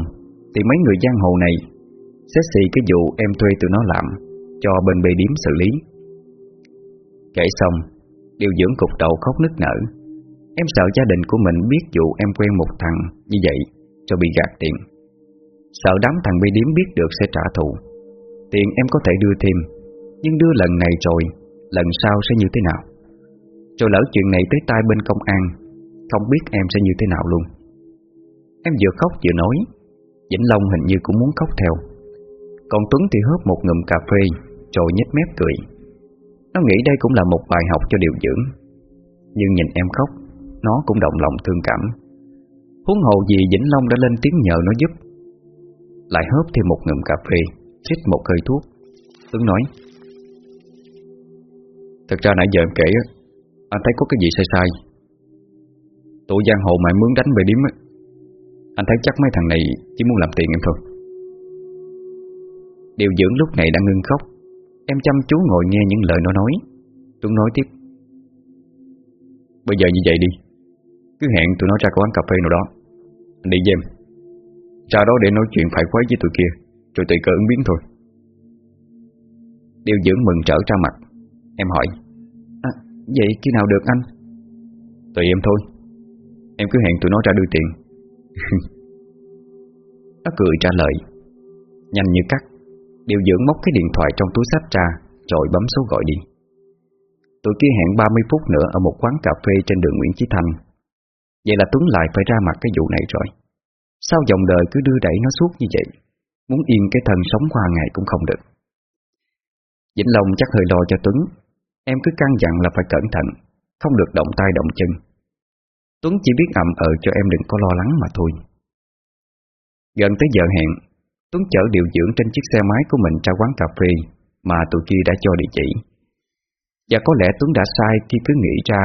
Thì mấy người giang hồ này Sẽ xì cái vụ em thuê tụi nó làm Cho bên Bê điếm xử lý. Kể xong, Điều dưỡng cục đầu khóc nức nở. Em sợ gia đình của mình biết vụ em quen một thằng như vậy Cho bị gạt tiền. Sợ đám thằng bê điếm biết được sẽ trả thù. Tiền em có thể đưa thêm. Nhưng đưa lần này rồi, Lần sau sẽ như thế nào? Rồi lỡ chuyện này tới tai bên công an, Không biết em sẽ như thế nào luôn. Em vừa khóc vừa nói, Vĩnh Long hình như cũng muốn khóc theo. Còn Tuấn thì hớp một ngụm cà phê Rồi nhếch mép cười. Nó nghĩ đây cũng là một bài học cho điều dưỡng. Nhưng nhìn em khóc, Nó cũng động lòng thương cảm. Huống hồ gì Vĩnh Long đã lên tiếng nhờ nó giúp. Lại hớp thêm một ngụm cà phê Chích một hơi thuốc. Tuấn nói Thật ra nãy giờ em kể Anh thấy có cái gì sai sai. Tụi giang hồ mày mướn đánh về điếm Anh thấy chắc mấy thằng này Chỉ muốn làm tiền em thôi. Điều dưỡng lúc này đang ngưng khóc. Em chăm chú ngồi nghe những lời nó nói. Tuấn nói tiếp. Bây giờ như vậy đi. Cứ hẹn tụi nó ra quán cà phê nào đó. Anh đi với em. Ra đó để nói chuyện phải quấy với tụi kia, Rồi tùy cơ ứng biến thôi. Điều dưỡng mừng trở ra mặt. Em hỏi. Vậy khi nào được anh? Tùy em thôi. Em cứ hẹn tụi nó ra đưa tiền. Nó cười trả lời. Nhanh như cắt. Điều dưỡng móc cái điện thoại trong túi sách ra Rồi bấm số gọi đi. Tụi kia hẹn 30 phút nữa Ở một quán cà phê trên đường Nguyễn Chí Thanh. Vậy là Tuấn lại phải ra mặt cái vụ này rồi. Sao dòng đời cứ đưa đẩy nó suốt như vậy Muốn yên cái thân sống qua ngày cũng không được. Vĩnh Long chắc hơi lo cho Tuấn Em cứ căn dặn là phải cẩn thận, Không được động tay động chân. Tuấn chỉ biết ậm ờ cho em đừng có lo lắng mà thôi. Gần tới giờ hẹn, Tuấn chở điều dưỡng trên chiếc xe máy của mình ra quán cà phê Mà tụi kia đã cho địa chỉ. Và có lẽ Tuấn đã sai khi cứ nghĩ ra,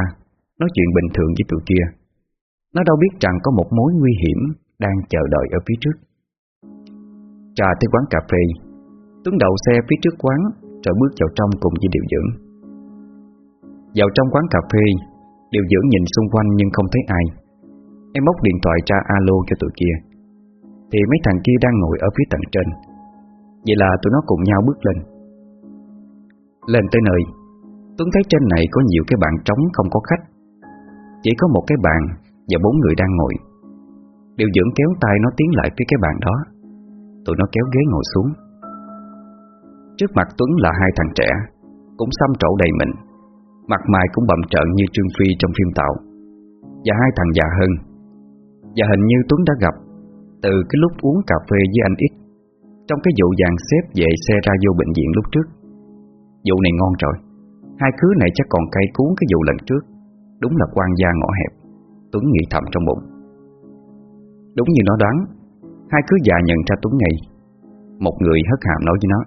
Nói chuyện bình thường với tụi kia. Nó đâu biết rằng có một mối nguy hiểm Đang chờ đợi ở phía trước. Trà tới quán cà phê, Tuấn đậu xe phía trước quán Rồi bước vào trong cùng với điều dưỡng. Vào trong quán cà phê Điều dưỡng nhìn xung quanh nhưng không thấy ai. Em móc điện thoại ra alo cho tụi kia. Thì mấy thằng kia đang ngồi ở phía tầng trên. Vậy là tụi nó cùng nhau bước lên. Lên tới nơi, Tuấn thấy trên này có nhiều cái bàn trống không có khách. Chỉ có một cái bàn Và bốn người đang ngồi. Điều dưỡng kéo tay nó tiến lại phía cái bàn đó. Tụi nó kéo ghế ngồi xuống. Trước mặt Tuấn là hai thằng trẻ, Cũng xăm trổ đầy mình. Mặt mày cũng bậm trợn như Trương Phi trong phim tạo. Và hai thằng già hơn Và hình như Tuấn đã gặp Từ cái lúc uống cà phê với anh X, Trong cái vụ dàn xếp về xe ra vô bệnh viện lúc trước. Vụ này ngon rồi. Hai khứ này chắc còn cay cuốn cái vụ lần trước. Đúng là quan gia ngõ hẹp. Tuấn nghĩ thầm trong bụng. Đúng như nó đoán, Hai cứ già nhận ra Tuấn ngay. Một người hất hàm nói với nó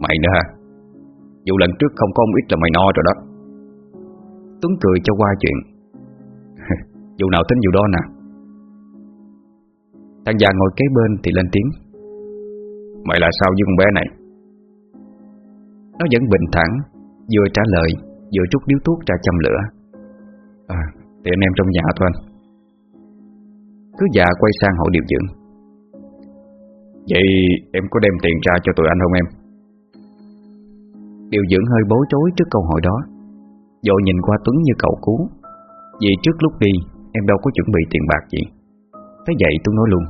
Mày nữa hả? Dù lần trước không có ông ít là mày no rồi đó. Tuấn cười cho qua chuyện. Dù nào tính dù đó nè. Thằng già ngồi kế bên thì lên tiếng. Mày là sao với con bé này? Nó vẫn bình thản, Vừa trả lời, Vừa chút điếu thuốc ra châm lửa. À thì anh em trong nhà thôi anh. Cứ già quay sang hội điều dưỡng. Vậy em có đem tiền ra cho tụi anh không em? Điều dưỡng hơi bối rối trước câu hỏi đó. Dội nhìn qua Tuấn như cậu cứu Vì trước lúc đi, Em đâu có chuẩn bị tiền bạc gì. Thế vậy tôi nói luôn.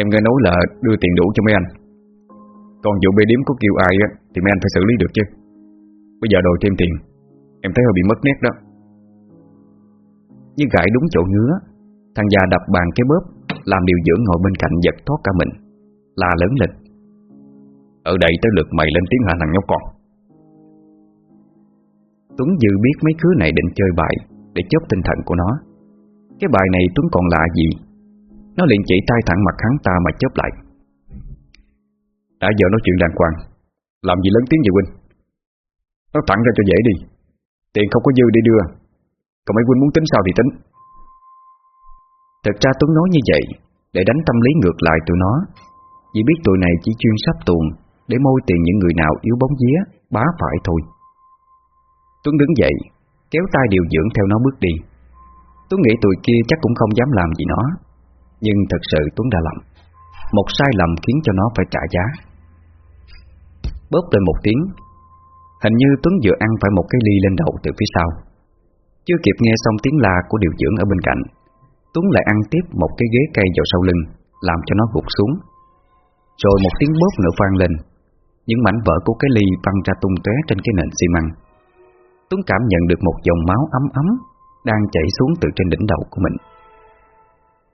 Em nghe nói là đưa tiền đủ cho mấy anh. Còn vụ bê điếm có kêu ai á, Thì mấy anh phải xử lý được chứ. Bây giờ đòi thêm tiền, Em thấy hơi bị mất nét đó. Nhưng gãi đúng chỗ ngứa, Thằng già đập bàn cái bóp, Làm điều dưỡng ngồi bên cạnh giật thoát cả mình. Là lớn lịch ở đây tới lượt mày lên tiếng hạ thằng nhóc con? Tuấn dự biết mấy khứa này định chơi bài Để chớp tinh thần của nó. Cái bài này Tuấn còn lạ gì? Nó liền chỉ tay thẳng mặt hắn ta mà chớp lại. Đã giờ nói chuyện đàng hoàng. Làm gì lớn tiếng vậy Huynh? Nó thẳng ra cho dễ đi. Tiền không có dư để đưa. Còn mấy Huynh muốn tính sao thì tính. Thật ra Tuấn nói như vậy Để đánh tâm lý ngược lại tụi nó. Vì biết tụi này chỉ chuyên sắp tuồng để môi tiền những người nào yếu bóng vía, Bá phải thôi. Tuấn đứng dậy, Kéo tay điều dưỡng theo nó bước đi. Tuấn nghĩ tụi kia chắc cũng không dám làm gì nó, Nhưng thật sự Tuấn đã lầm. Một sai lầm khiến cho nó phải trả giá. Bóp lên một tiếng, Hình như Tuấn vừa ăn phải một cái ly lên đầu từ phía sau. Chưa kịp nghe xong tiếng la của điều dưỡng ở bên cạnh, Tuấn lại ăn tiếp một cái ghế cây vào sau lưng, Làm cho nó gục xuống. Rồi một tiếng bóp nữa vang lên. Những mảnh vỡ của cái ly văng ra tung tóe trên cái nền xi măng. Tuấn cảm nhận được một dòng máu ấm ấm Đang chảy xuống từ trên đỉnh đầu của mình.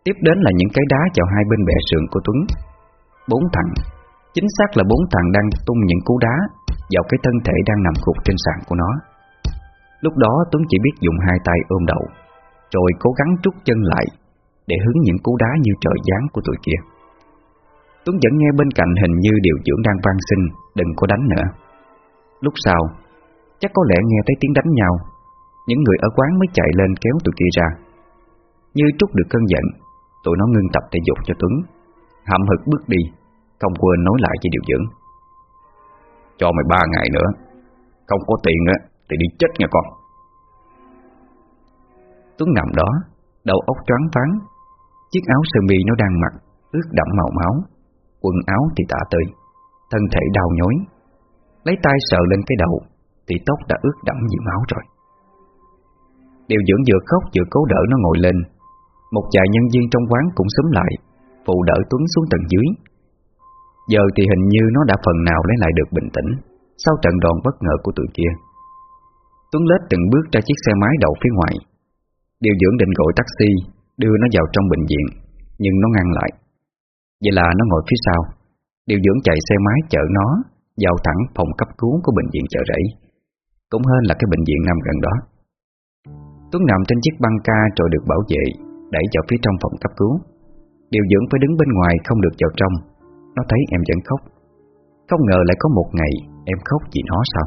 Tiếp đến là những cái đá vào hai bên bệ sườn của Tuấn. Bốn thằng, Chính xác là bốn thằng đang tung những cú đá Vào cái thân thể đang nằm gục trên sàn của nó. Lúc đó Tuấn chỉ biết dùng hai tay ôm đầu, rồi cố gắng trút chân lại Để hứng những cú đá như trời giáng của tụi kia. Tuấn vẫn nghe bên cạnh hình như điều dưỡng đang van xin, Đừng có đánh nữa. Lúc sau, Chắc có lẽ nghe thấy tiếng đánh nhau. Những người ở quán mới chạy lên kéo tụi kia ra. Như trút được cơn giận, Tụi nó ngưng tập thể dục cho Tuấn. Hậm hực bước đi, Không quên nói lại với điều dưỡng Cho mày ba ngày nữa, Không có tiền á, Thì đi chết nha con. Tuấn nằm đó, Đầu óc choáng váng. Chiếc áo sơ mi nó đang mặc, Ướt đẫm màu máu. Quần áo thì tả tơi Thân thể đau nhói. Lấy tay sờ lên cái đầu, Thì tóc đã ướt đẫm nhiều máu rồi. Điều dưỡng vừa khóc vừa cố đỡ nó ngồi lên. Một vài nhân viên trong quán cũng xúm lại, Phụ đỡ Tuấn xuống tầng dưới. Giờ thì hình như nó đã phần nào lấy lại được bình tĩnh, Sau trận đòn bất ngờ của tụi kia. Tuấn lết từng bước ra chiếc xe máy đậu phía ngoài. Điều dưỡng định gọi taxi, Đưa nó vào trong bệnh viện, Nhưng nó ngăn lại. Vậy là nó ngồi phía sau, Điều dưỡng chạy xe máy chở nó Vào thẳng phòng cấp cứu của bệnh viện chợ rẫy. Cũng hơn là cái bệnh viện nằm gần đó. Tuấn nằm trên chiếc băng ca rồi được bảo vệ, Đẩy vào phía trong phòng cấp cứu. Điều dưỡng phải đứng bên ngoài không được vào trong. Nó thấy em vẫn khóc. Không ngờ lại có một ngày Em khóc vì nó sao?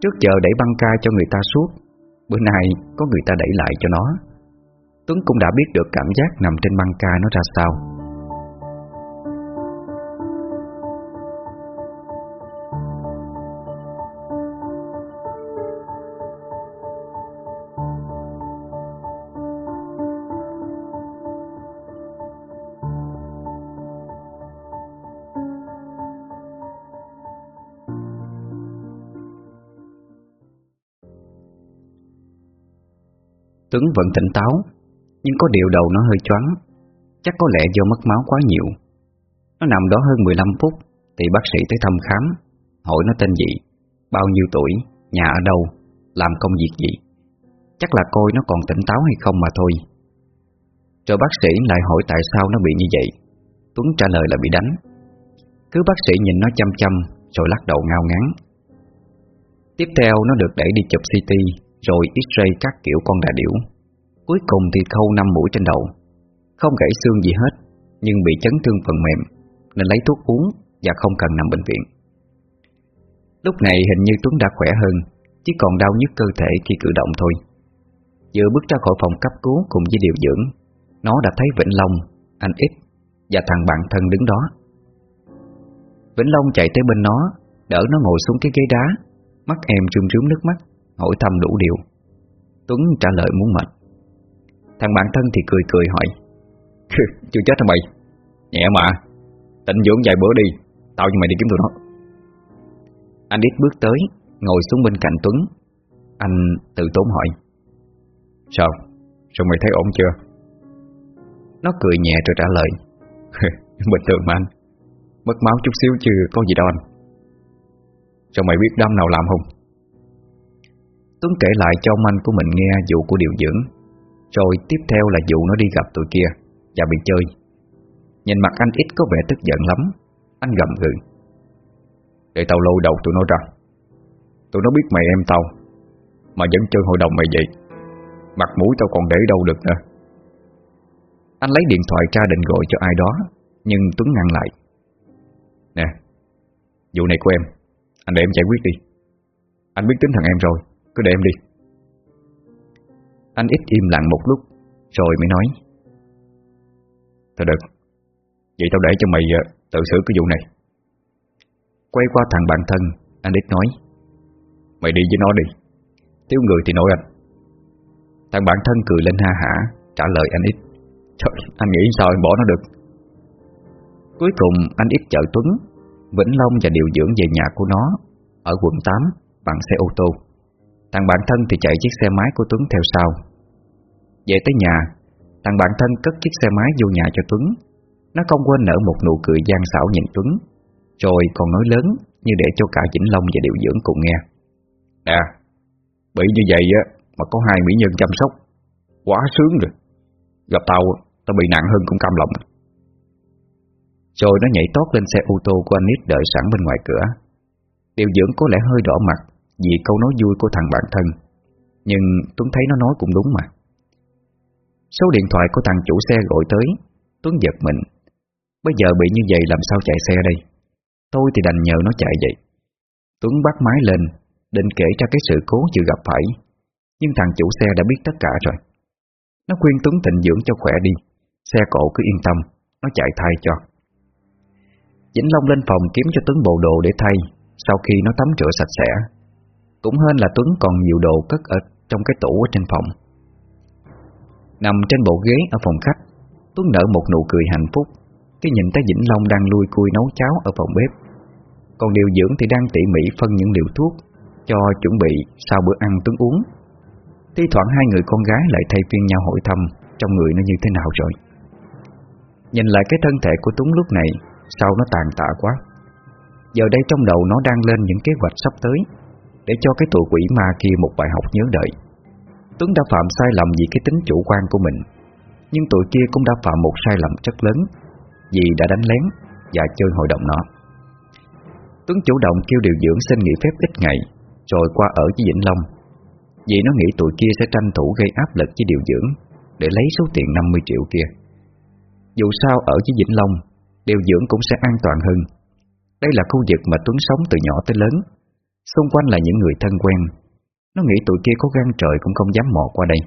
Trước giờ đẩy băng ca cho người ta suốt, Bữa nay có người ta đẩy lại cho nó. Tuấn cũng đã biết được cảm giác nằm trên băng ca nó ra sao. Tuấn vẫn tỉnh táo, Nhưng có điều đầu nó hơi choáng. Chắc có lẽ do mất máu quá nhiều. Nó nằm đó hơn 15 phút, Thì bác sĩ tới thăm khám, Hỏi nó tên gì, Bao nhiêu tuổi, Nhà ở đâu, Làm công việc gì. Chắc là coi nó còn tỉnh táo hay không mà thôi. Rồi bác sĩ lại hỏi tại sao nó bị như vậy. Tuấn trả lời là bị đánh. Cứ bác sĩ nhìn nó chăm chăm, Rồi lắc đầu ngao ngán. Tiếp theo nó được đẩy đi chụp CT rồi x-ray các kiểu con đà điểu. Cuối cùng thì khâu năm mũi trên đầu. Không gãy xương gì hết Nhưng bị chấn thương phần mềm Nên lấy thuốc uống và không cần nằm bệnh viện. Lúc này hình như Tuấn đã khỏe hơn Chỉ còn đau nhức cơ thể khi cử động thôi. Vừa bước ra khỏi phòng cấp cứu cùng với điều dưỡng Nó đã thấy Vĩnh Long, anh X Và thằng bạn thân đứng đó. Vĩnh Long chạy tới bên nó Đỡ nó ngồi xuống cái ghế đá Mắt em rưng rướm nước mắt. Hỏi thăm đủ điều. Tuấn trả lời muốn mệt. Thằng bạn thân thì cười cười hỏi Chưa chết hả mày? Nhẹ mà, Tịnh dưỡng vài bữa đi, Tao cho mày đi kiếm tụi nó. Anh ít bước tới, Ngồi xuống bên cạnh Tuấn. Anh tự tốn hỏi, Sao? Sao mày thấy ổn chưa? Nó cười nhẹ rồi trả lời Bình thường mà anh. Mất máu chút xíu chứ có gì đâu anh. Sao mày biết đâm nào làm không? Tuấn kể lại cho ông anh của mình nghe vụ của điều dưỡng. Rồi tiếp theo là vụ nó đi gặp tụi kia Và bị chơi. Nhìn mặt anh ít có vẻ tức giận lắm. Anh gầm gừ. Để tao lôi đầu tụi nó ra. Tụi nó biết mày em tao, Mà vẫn chơi hội đồng mày vậy. Mặt mũi tao còn để đâu được nữa. Anh lấy điện thoại ra định gọi cho ai đó, Nhưng Tuấn ngăn lại. Nè, Vụ này của em, Anh để em giải quyết đi. Anh biết tính thằng em rồi cứ để em đi. Anh ít im lặng một lúc Rồi mới nói. Thôi được Vậy tao để cho mày ờ, tự xử cái vụ này. Quay qua thằng bạn thân Anh ít nói. Mày đi với nó đi Thiếu người thì nổi. anh. Thằng bạn thân cười lên ha hả Trả lời anh ít. Trời, anh nghĩ sao anh bỏ nó được? Cuối cùng anh ít chở Tuấn Vĩnh Long và điều dưỡng về nhà của nó Ở quận 8 bằng xe ô tô. Thằng bạn thân thì chạy chiếc xe máy của Tuấn theo sau. Về tới nhà Thằng bạn thân cất chiếc xe máy vô nhà cho Tuấn. Nó không quên nở một nụ cười gian xảo nhìn Tuấn Rồi còn nói lớn Như để cho cả Vĩnh Long và Điều Dưỡng cùng nghe. Nè Bị như vậy á Mà có hai mỹ nhân chăm sóc Quá sướng rồi. Gặp tao Tao bị nặng hơn cũng cam lòng. Rồi nó nhảy tót lên xe ô tô của anh Nít đợi sẵn bên ngoài cửa. Điều dưỡng có lẽ hơi đỏ mặt vì câu nói vui của thằng bạn thân. Nhưng Tuấn thấy nó nói cũng đúng mà. Số điện thoại của thằng chủ xe gọi tới, Tuấn giật mình. Bây giờ bị như vậy làm sao chạy xe đây? Tôi thì đành nhờ nó chạy vậy. Tuấn bắt máy lên, Định kể ra cái sự cố chưa gặp phải. Nhưng thằng chủ xe đã biết tất cả rồi. Nó khuyên Tuấn tịnh dưỡng cho khỏe đi. Xe cộ cứ yên tâm, Nó chạy thay cho. Vĩnh Long lên phòng kiếm cho Tuấn bộ đồ để thay, Sau khi nó tắm rửa sạch sẽ cũng hơn là Tuấn còn nhiều đồ cất ở trong cái tủ ở trên phòng. Nằm trên bộ ghế ở phòng khách, Tuấn nở một nụ cười hạnh phúc Khi nhìn thấy Vĩnh Long đang lui cui nấu cháo ở phòng bếp. Còn điều dưỡng thì đang tỉ mỉ phân những liều thuốc Cho chuẩn bị sau bữa ăn Tuấn uống. Thi thoảng hai người con gái lại thay phiên nhau hỏi thăm Trong người nó như thế nào rồi. Nhìn lại cái thân thể của Tuấn lúc này, Sao nó tàn tạ quá? Giờ đây trong đầu nó đang lên những kế hoạch sắp tới. Để cho cái tụi quỷ ma kia một bài học nhớ đợi. Tuấn đã phạm sai lầm vì cái tính chủ quan của mình, Nhưng tụi kia cũng đã phạm một sai lầm rất lớn, Vì đã đánh lén và chơi hội đồng nó Tuấn chủ động kêu điều dưỡng xin nghỉ phép ít ngày, Rồi qua ở với Vĩnh Long. Vì nó nghĩ tụi kia sẽ tranh thủ gây áp lực với điều dưỡng Để lấy số tiền 50 triệu kia. Dù sao ở với Vĩnh Long, Điều dưỡng cũng sẽ an toàn hơn. Đây là khu vực mà Tuấn sống từ nhỏ tới lớn. Xung quanh là những người thân quen. Nó nghĩ tụi kia có gan trời cũng không dám mò qua đây.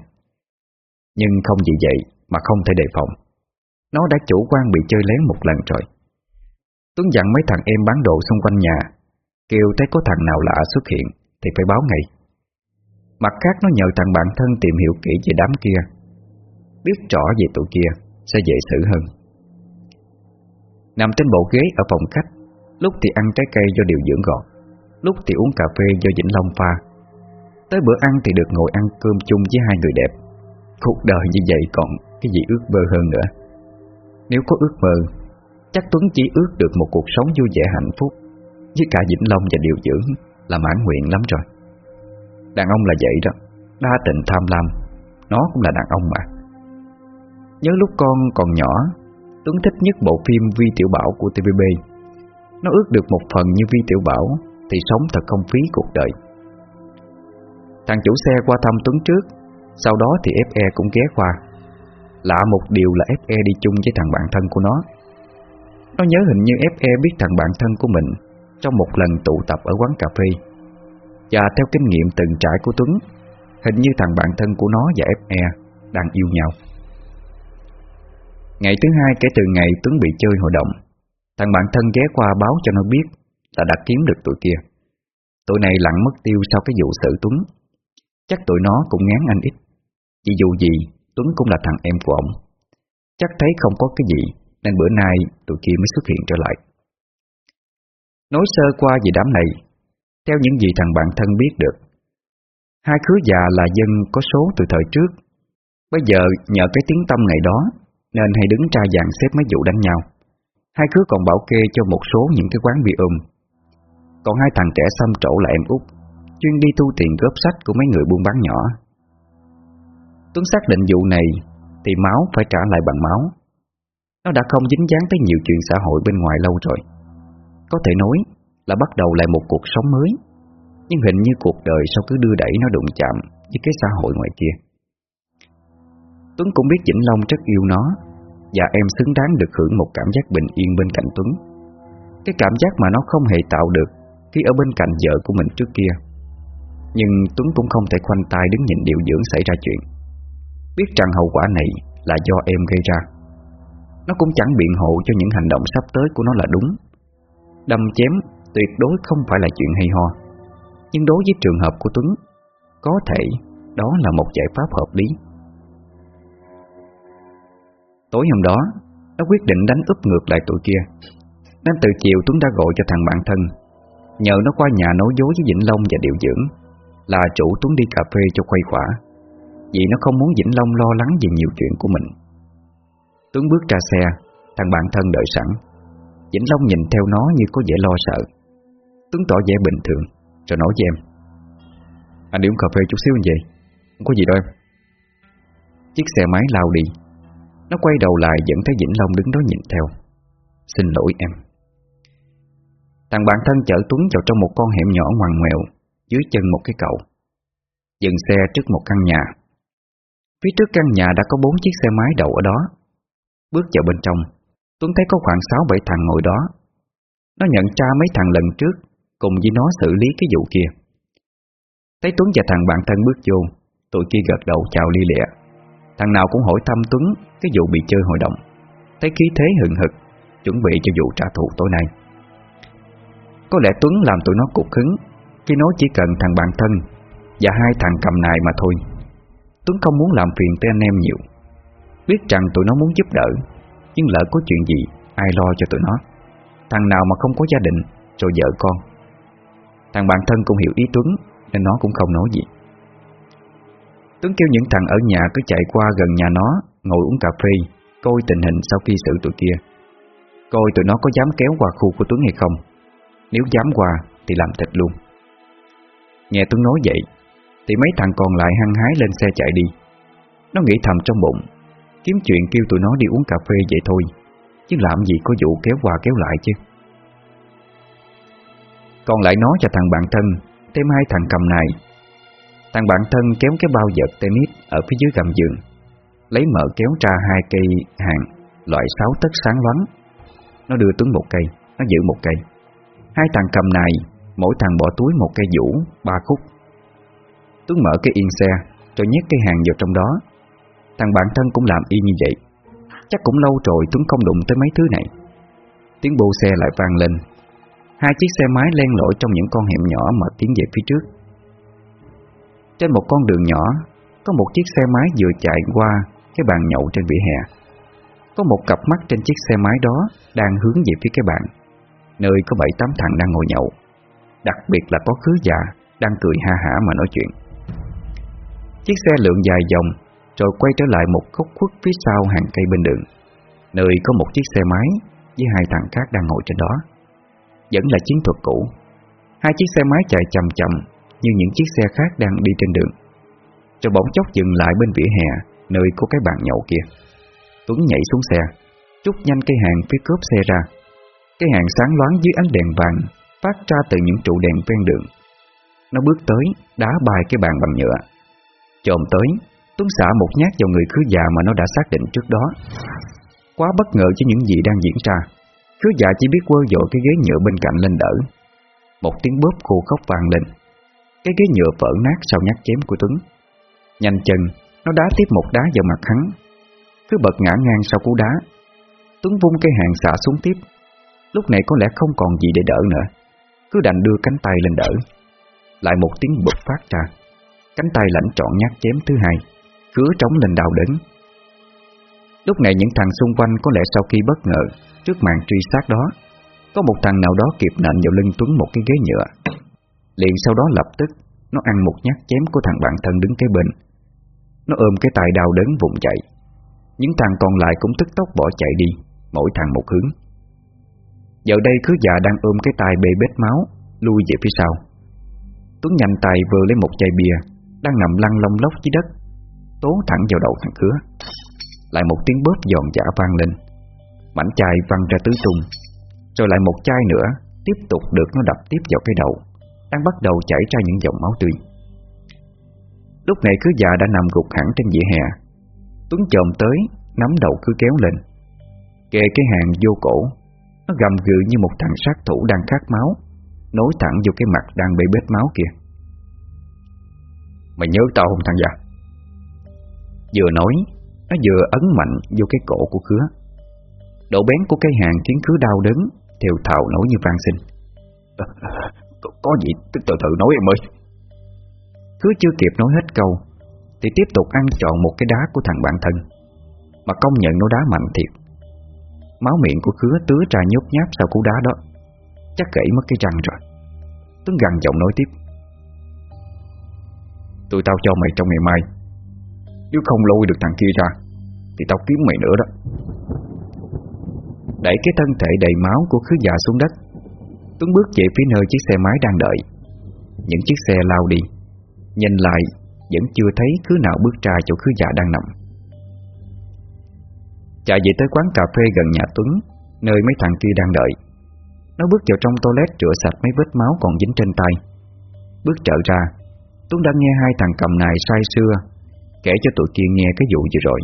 Nhưng không vì vậy mà không thể đề phòng. Nó đã chủ quan bị chơi lén một lần rồi. Tuấn dặn mấy thằng em bán đồ xung quanh nhà, Kêu thấy có thằng nào lạ xuất hiện Thì phải báo ngay. Mặt khác, nó nhờ thằng bạn thân tìm hiểu kỹ về đám kia, Biết rõ về tụi kia Sẽ dễ xử hơn. Nằm trên bộ ghế ở phòng khách, Lúc thì ăn trái cây do điều dưỡng gọt. Lúc thì uống cà phê do Vĩnh Long pha. Tới bữa ăn thì được ngồi ăn cơm chung với hai người đẹp. Cuộc đời như vậy còn cái gì ước mơ hơn nữa? Nếu có ước mơ, Chắc Tuấn chỉ ước được một cuộc sống vui vẻ hạnh phúc. Với cả Vĩnh Long và điều dưỡng Là mãn nguyện lắm rồi. Đàn ông là vậy đó, Đa tình tham lam. Nó cũng là đàn ông mà. Nhớ lúc con còn nhỏ, Tuấn thích nhất bộ phim Vi Tiểu Bảo của TVB Nó ước được một phần như Vi Tiểu Bảo. Thì sống thật không phí cuộc đời. Thằng chủ xe qua thăm Tuấn trước, Sau đó thì FE cũng ghé qua. Lạ một điều là FE đi chung với thằng bạn thân của nó. Nó nhớ hình như FE biết thằng bạn thân của mình Trong một lần tụ tập ở quán cà phê. Và theo kinh nghiệm từng trải của Tuấn, Hình như thằng bạn thân của nó và FE Đang yêu nhau. Ngày thứ hai kể từ ngày Tuấn bị chơi hội đồng, Thằng bạn thân ghé qua báo cho nó biết. Là đã kiếm được tụi kia. Tụi này lặng mất tiêu sau cái vụ xử Tuấn. Chắc tụi nó cũng ngán anh ít. Vì dù gì, Tuấn cũng là thằng em của ông. Chắc thấy không có cái gì, Nên bữa nay tụi kia mới xuất hiện trở lại. Nói sơ qua về đám này, Theo những gì thằng bạn thân biết được, Hai khứa già là dân có số từ thời trước. Bây giờ nhờ cái tiếng tâm ngày đó, Nên hay đứng ra dàn xếp mấy vụ đánh nhau. Hai khứa còn bảo kê cho một số những cái quán bia ôm còn hai thằng trẻ xăm trổ là em út, Chuyên đi thu tiền góp sách của mấy người buôn bán nhỏ. Tuấn xác định vụ này Thì máu phải trả lại bằng máu. Nó đã không dính dáng tới nhiều chuyện xã hội bên ngoài lâu rồi. Có thể nói là bắt đầu lại một cuộc sống mới, Nhưng hình như cuộc đời sau cứ đưa đẩy nó đụng chạm Với cái xã hội ngoài kia. Tuấn cũng biết Vĩnh Long rất yêu nó, Và em xứng đáng được hưởng một cảm giác bình yên bên cạnh Tuấn. Cái cảm giác mà nó không hề tạo được khi ở bên cạnh vợ của mình trước kia. Nhưng Tuấn cũng không thể khoanh tay đứng nhìn điều dưỡng xảy ra chuyện. Biết rằng hậu quả này là do em gây ra. Nó cũng chẳng biện hộ cho những hành động sắp tới của nó là đúng. Đâm chém tuyệt đối không phải là chuyện hay ho. Nhưng đối với trường hợp của Tuấn, Có thể đó là một giải pháp hợp lý. Tối hôm đó, Nó quyết định đánh úp ngược lại tụi kia. Nên từ chiều Tuấn đã gọi cho thằng bạn thân Nhờ nó qua nhà nói dối với Vĩnh Long và Điều Dưỡng, Là chủ Tuấn đi cà phê cho quay khỏa, Vì nó không muốn Vĩnh Long lo lắng về nhiều chuyện của mình. Tuấn bước ra xe, Thằng bạn thân đợi sẵn. Vĩnh Long nhìn theo nó như có vẻ lo sợ. Tuấn tỏ vẻ bình thường, Rồi nói với em, Anh đi uống cà phê chút xíu anh về, Không có gì đâu em. Chiếc xe máy lao đi. Nó quay đầu lại dẫn thấy Vĩnh Long đứng đó nhìn theo. Xin lỗi em. Thằng bạn thân chở Tuấn vào trong một con hẻm nhỏ ngoằn ngoèo, Dưới chân một cái cầu Dừng xe trước một căn nhà. Phía trước căn nhà đã có bốn chiếc xe máy đậu ở đó. Bước vào bên trong, Tuấn thấy có khoảng 6-7 thằng ngồi đó. Nó nhận ra mấy thằng lần trước, Cùng với nó xử lý cái vụ kia. Thấy Tuấn và thằng bạn thân bước vô, Tụi kia gật đầu chào ly lịa. Thằng nào cũng hỏi thăm Tuấn Cái vụ bị chơi hội đồng. Thấy khí thế hừng hực, Chuẩn bị cho vụ trả thù tối nay. Có lẽ Tuấn làm tụi nó cục hứng, Khi nói chỉ cần thằng bạn thân Và hai thằng cầm nài mà thôi. Tuấn không muốn làm phiền tới anh em nhiều. Biết rằng tụi nó muốn giúp đỡ, Nhưng lỡ có chuyện gì, Ai lo cho tụi nó? Thằng nào mà không có gia đình, Rồi vợ con? Thằng bạn thân cũng hiểu ý Tuấn, Nên nó cũng không nói gì. Tuấn kêu những thằng ở nhà cứ chạy qua gần nhà nó, Ngồi uống cà phê, Coi tình hình sau khi xử tụi kia. Coi tụi nó có dám kéo qua khu của Tuấn hay không. Nếu dám qua Thì làm thịt luôn. Nghe Tuấn nói vậy, Thì mấy thằng còn lại hăng hái lên xe chạy đi. Nó nghĩ thầm trong bụng, Kiếm chuyện kêu tụi nó đi uống cà phê vậy thôi, Chứ làm gì có vụ kéo qua kéo lại chứ. Còn lại nói cho thằng bạn thân, Thêm hai thằng cầm này Thằng bạn thân kéo cái bao vật tennis Ở phía dưới gầm giường, Lấy mở kéo ra hai cây hàng, Loại sáu tấc sáng loáng. Nó đưa Tuấn một cây, Nó giữ một cây. Hai thằng cầm này, Mỗi thằng bỏ túi một cây vũ, Ba khúc. Tuấn mở cái yên xe Rồi nhét cây hàng vào trong đó. Thằng bạn thân cũng làm y như vậy. Chắc cũng lâu rồi Tuấn không đụng tới mấy thứ này. Tiếng bô xe lại vang lên. Hai chiếc xe máy len lỏi trong những con hẻm nhỏ mà tiến về phía trước. Trên một con đường nhỏ, Có một chiếc xe máy vừa chạy qua Cái bàn nhậu trên vỉa hè. Có một cặp mắt trên chiếc xe máy đó Đang hướng về phía cái bàn. Nơi có bảy tám thằng đang ngồi nhậu. Đặc biệt là có khứ già Đang cười ha hả mà nói chuyện. Chiếc xe lượng dài dòng Rồi quay trở lại một khúc khuất phía sau hàng cây bên đường, Nơi có một chiếc xe máy Với hai thằng khác đang ngồi trên đó. Vẫn là chiến thuật cũ. Hai chiếc xe máy chạy chậm chậm Như những chiếc xe khác đang đi trên đường. Rồi bỗng chốc dừng lại bên vỉa hè Nơi có cái bàn nhậu kia. Tuấn nhảy xuống xe Trúc nhanh cây hàng phía cướp xe ra. Cái hàng sáng loáng dưới ánh đèn vàng Phát ra từ những trụ đèn ven đường. Nó bước tới, Đá bài cái bàn bằng nhựa. Chồm tới, Tuấn xả một nhát vào người khứa già mà nó đã xác định trước đó. Quá bất ngờ với những gì đang diễn ra. Khứa già chỉ biết quơ dội cái ghế nhựa bên cạnh lên đỡ. Một tiếng bóp khô khóc vang lên. Cái ghế nhựa vỡ nát sau nhát chém của Tuấn. Nhanh chân, Nó đá tiếp một đá vào mặt hắn. Cứ bật ngã ngang sau cú đá. Tuấn vung cây hàng xả xuống tiếp. Lúc này có lẽ không còn gì để đỡ nữa. Cứ đành đưa cánh tay lên đỡ. Lại một tiếng bụp phát ra. Cánh tay lãnh trọn nhát chém thứ hai. Cứa trống lên đau đớn. Lúc này những thằng xung quanh có lẽ sau khi bất ngờ, Trước màn truy sát đó, Có một thằng nào đó kịp nện vào lưng Tuấn một cái ghế nhựa. Liền sau đó lập tức, Nó ăn một nhát chém của thằng bạn thân đứng kế bên. Nó ôm cái tay đau đớn vùng chạy. Những thằng còn lại cũng tức tốc bỏ chạy đi, Mỗi thằng một hướng. Giờ đây cứ già đang ôm cái tay bê bết máu, Lui về phía sau. Tuấn nhanh tay vừa lấy một chai bia, Đang nằm lăn lông lóc dưới đất. Tố thẳng vào đầu thằng khứa. Lại một tiếng bóp giòn giả vang lên. Mảnh chai văng ra tứ tung. Rồi lại một chai nữa, Tiếp tục được nó đập tiếp vào cái đầu, Đang bắt đầu chảy ra những dòng máu tươi. Lúc này cứ già đã nằm gục hẳn trên vỉa hè. Tuấn chồm tới, Nắm đầu cứ kéo lên. Kề cái hàng vô cổ nó gầm gừ như một thằng sát thủ đang khát máu Nối thẳng vô cái mặt đang bị bết máu kia. Mày nhớ tao không thằng già? Vừa nói Nó vừa ấn mạnh vô cái cổ của khứa. Độ bén của cái hàng khiến khứa đau đớn Theo thào nói như vang sinh. À, có, có gì từ từ nói em ơi. Khứa chưa kịp nói hết câu Thì tiếp tục ăn trọn một cái đá của thằng bạn thân. Mà công nhận nó đá mạnh thiệt. Máu miệng của khứa tứa ra nhốt nháp sau cú đá đó. Chắc gãy mất cái răng rồi. Tuấn gằn giọng nói tiếp. Tụi tao cho mày trong ngày mai. Nếu không lôi được thằng kia ra, Thì tao kiếm mày nữa đó. Đẩy cái thân thể đầy máu của khứa già xuống đất. Tuấn bước về phía nơi chiếc xe máy đang đợi. Những chiếc xe lao đi. Nhìn lại, Vẫn chưa thấy khứ nào bước ra chỗ khứ già đang nằm. Chạy về tới quán cà phê gần nhà Tuấn, Nơi mấy thằng kia đang đợi. Nó bước vào trong toilet rửa sạch mấy vết máu còn dính trên tay. Bước trở ra, Tuấn đã nghe hai thằng cầm này say xưa Kể cho tụi kia nghe cái vụ vừa rồi.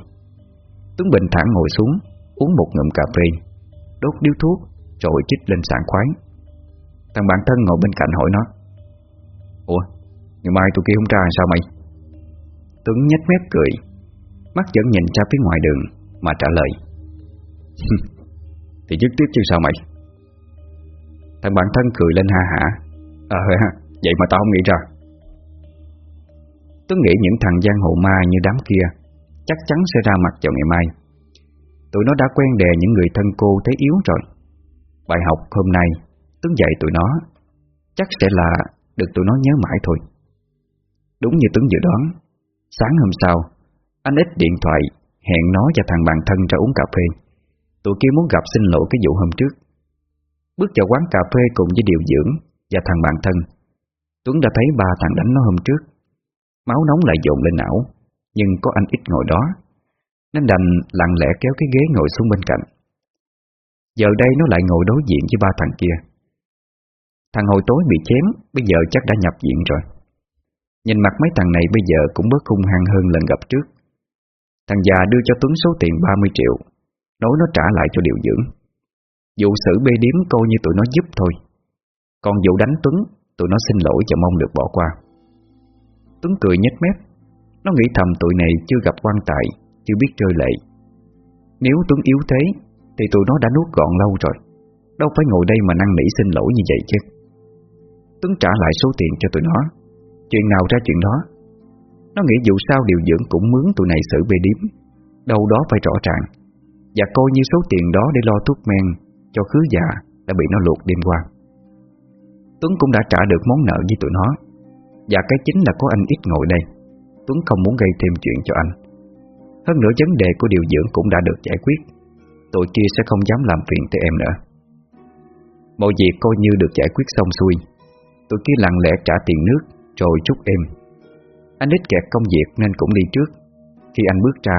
Tuấn bình thản ngồi xuống, Uống một ngụm cà phê, Đốt điếu thuốc, Rồi chích lên sảng khoái. Thằng bạn thân ngồi bên cạnh hỏi nó, Ủa, Ngày mai tụi kia không ra sao mày? Tuấn nhếch mép cười, Mắt vẫn nhìn ra phía ngoài đường. Mà trả lời. Thì dứt tiếp chứ sao mày? Thằng bản thân cười lên ha hả. À vậy mà tao không nghĩ ra. Tôi nghĩ những thằng giang hồ ma như đám kia Chắc chắn sẽ ra mặt vào ngày mai. Tụi nó đã quen đè những người thân cô thấy yếu rồi. Bài học hôm nay Tuấn dạy tụi nó, Chắc sẽ là được tụi nó nhớ mãi thôi. Đúng như Tuấn dự đoán, Sáng hôm sau, Anh ít điện thoại Hẹn nó và thằng bạn thân ra uống cà phê. Tụi kia muốn gặp xin lỗi cái vụ hôm trước. Bước vào quán cà phê cùng với điều dưỡng Và thằng bạn thân. Tuấn đã thấy ba thằng đánh nó hôm trước. Máu nóng lại dồn lên não, Nhưng có anh ít ngồi đó, Nên đành lặng lẽ kéo cái ghế ngồi xuống bên cạnh. Giờ đây nó lại ngồi đối diện với ba thằng kia. Thằng hồi tối bị chém, Bây giờ chắc đã nhập viện rồi. Nhìn mặt mấy thằng này bây giờ cũng bớt hung hăng hơn lần gặp trước. Thằng già đưa cho Tuấn số tiền 30 triệu. Nói nó trả lại cho điều dưỡng. Vụ xử bê điếm coi như tụi nó giúp thôi. Còn vụ đánh Tuấn, Tụi nó xin lỗi và mong được bỏ qua. Tuấn cười nhếch mép. Nó nghĩ thầm tụi này chưa gặp quan tài, Chưa biết rơi lệ. Nếu Tuấn yếu thế, Thì tụi nó đã nuốt gọn lâu rồi. Đâu phải ngồi đây mà năn nỉ xin lỗi như vậy chứ. Tuấn trả lại số tiền cho tụi nó. Chuyện nào ra chuyện đó nó nghĩ dù sao điều dưỡng cũng mướn tụi này xử bê điếm Đâu đó phải rõ ràng. Và coi như số tiền đó để lo thuốc men Cho khứ già đã bị nó luộc đêm qua. Tuấn cũng đã trả được món nợ với tụi nó. Và cái chính là có anh ít ngồi đây. Tuấn không muốn gây thêm chuyện cho anh. Hơn nữa vấn đề của điều dưỡng cũng đã được giải quyết. Tụi kia sẽ không dám làm phiền tới em nữa. Mọi việc coi như được giải quyết xong xuôi. Tụi kia lặng lẽ trả tiền nước Rồi chúc em anh ít kẹt công việc nên cũng đi trước. Khi anh bước ra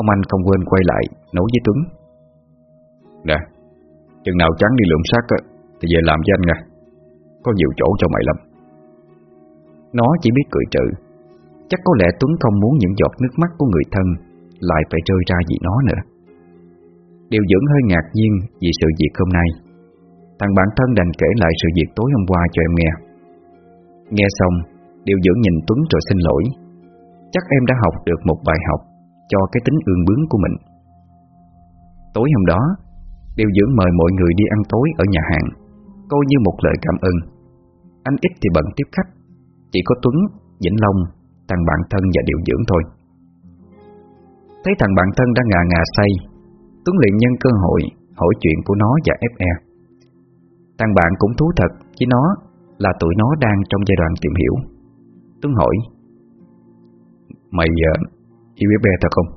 Ông anh không quên quay lại nói với Tuấn. Nè Chừng nào chắn đi lượm xác Thì về làm cho anh nha Có nhiều chỗ cho mày lắm. Nó chỉ biết cười trừ. Chắc có lẽ Tuấn không muốn những giọt nước mắt của người thân Lại phải rơi ra vì nó nữa. Điều dưỡng hơi ngạc nhiên Vì sự việc hôm nay. Thằng bạn thân đành kể lại sự việc tối hôm qua cho em nghe. Nghe xong Điều dưỡng nhìn Tuấn rồi xin lỗi. Chắc em đã học được một bài học Cho cái tính ương bướng của mình. Tối hôm đó Điều dưỡng mời mọi người đi ăn tối ở nhà hàng Coi như một lời cảm ơn. Anh ít thì bận tiếp khách Chỉ có Tuấn, Vĩnh Long Thằng bạn thân và điều dưỡng thôi. Thấy thằng bạn thân đang ngà ngà say Tuấn liền nhân cơ hội Hỏi chuyện của nó và FE Thằng bạn cũng thú thật Với nó là tụi nó đang trong giai đoạn tìm hiểu. Tuấn hỏi Mày uh, yêu bé thật không?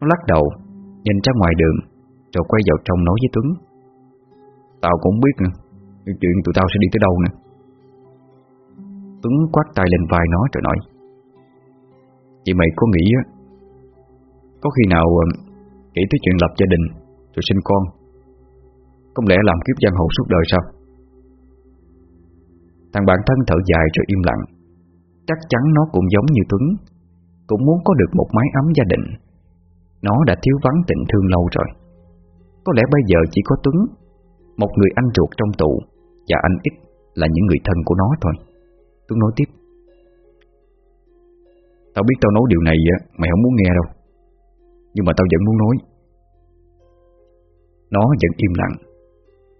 Nó lắc đầu Nhìn ra ngoài đường Rồi quay vào trong nói với Tuấn Tao cũng biết nữa Chuyện tụi tao sẽ đi tới đâu nè. Tuấn quát tay lên vai nó rồi nói Vậy mày có nghĩ ờ, Có khi nào ờ, Nghĩ tới chuyện lập gia đình Rồi sinh con Không lẽ làm kiếp giang hồ suốt đời sao? Thằng bạn thân thở dài rồi im lặng. Chắc chắn nó cũng giống như Tuấn, Cũng muốn có được một mái ấm gia đình. Nó đã thiếu vắng tình thương lâu rồi. Có lẽ bây giờ chỉ có Tuấn, Một người anh ruột trong tù, Và anh ít là những người thân của nó thôi. Tuấn nói tiếp. Tao biết tao nói điều này Mày không muốn nghe đâu. Nhưng mà tao vẫn muốn nói. Nó vẫn im lặng.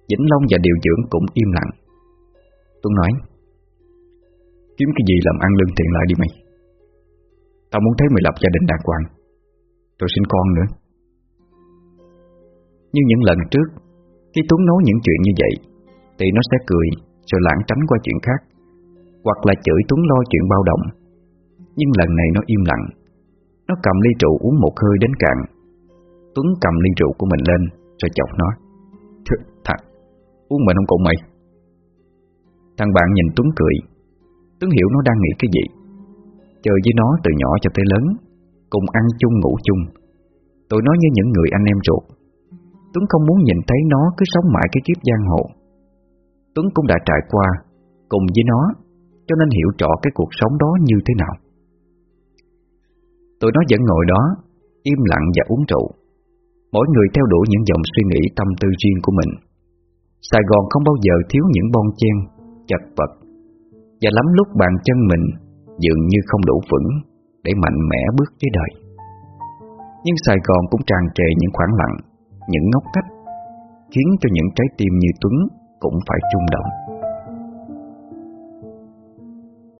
Vĩnh Long và điều dưỡng cũng im lặng. Tuấn nói. Kiếm cái gì làm ăn lương thiện lại đi mày. Tao muốn thấy mày lập gia đình đàng hoàng. Rồi sinh con nữa. Như những lần trước Khi Tuấn nói những chuyện như vậy Thì nó sẽ cười Rồi lãng tránh qua chuyện khác Hoặc là chửi Tuấn lo chuyện bao động Nhưng lần này nó im lặng. Nó cầm ly rượu uống một hơi đến cạn. Tuấn cầm ly rượu của mình lên Rồi chọc nó. Thật, uống mình không cùng mày? Thằng bạn nhìn Tuấn cười. Tuấn hiểu nó đang nghĩ cái gì? Chơi với nó từ nhỏ cho tới lớn, Cùng ăn chung ngủ chung. Tụi nó như những người anh em ruột. Tuấn không muốn nhìn thấy nó cứ sống mãi cái kiếp giang hồ. Tuấn cũng đã trải qua, Cùng với nó, Cho nên hiểu rõ cái cuộc sống đó như thế nào. Tụi nó vẫn ngồi đó, Im lặng và uống rượu. Mỗi người theo đuổi những dòng suy nghĩ tâm tư riêng của mình. Sài Gòn không bao giờ thiếu những bon chen, chật vật và lắm lúc bàn chân mình Dường như không đủ vững Để mạnh mẽ bước với đời. Nhưng Sài Gòn cũng tràn trề những khoảng lặng, Những ngóc cách Khiến cho những trái tim như Tuấn Cũng phải trung động.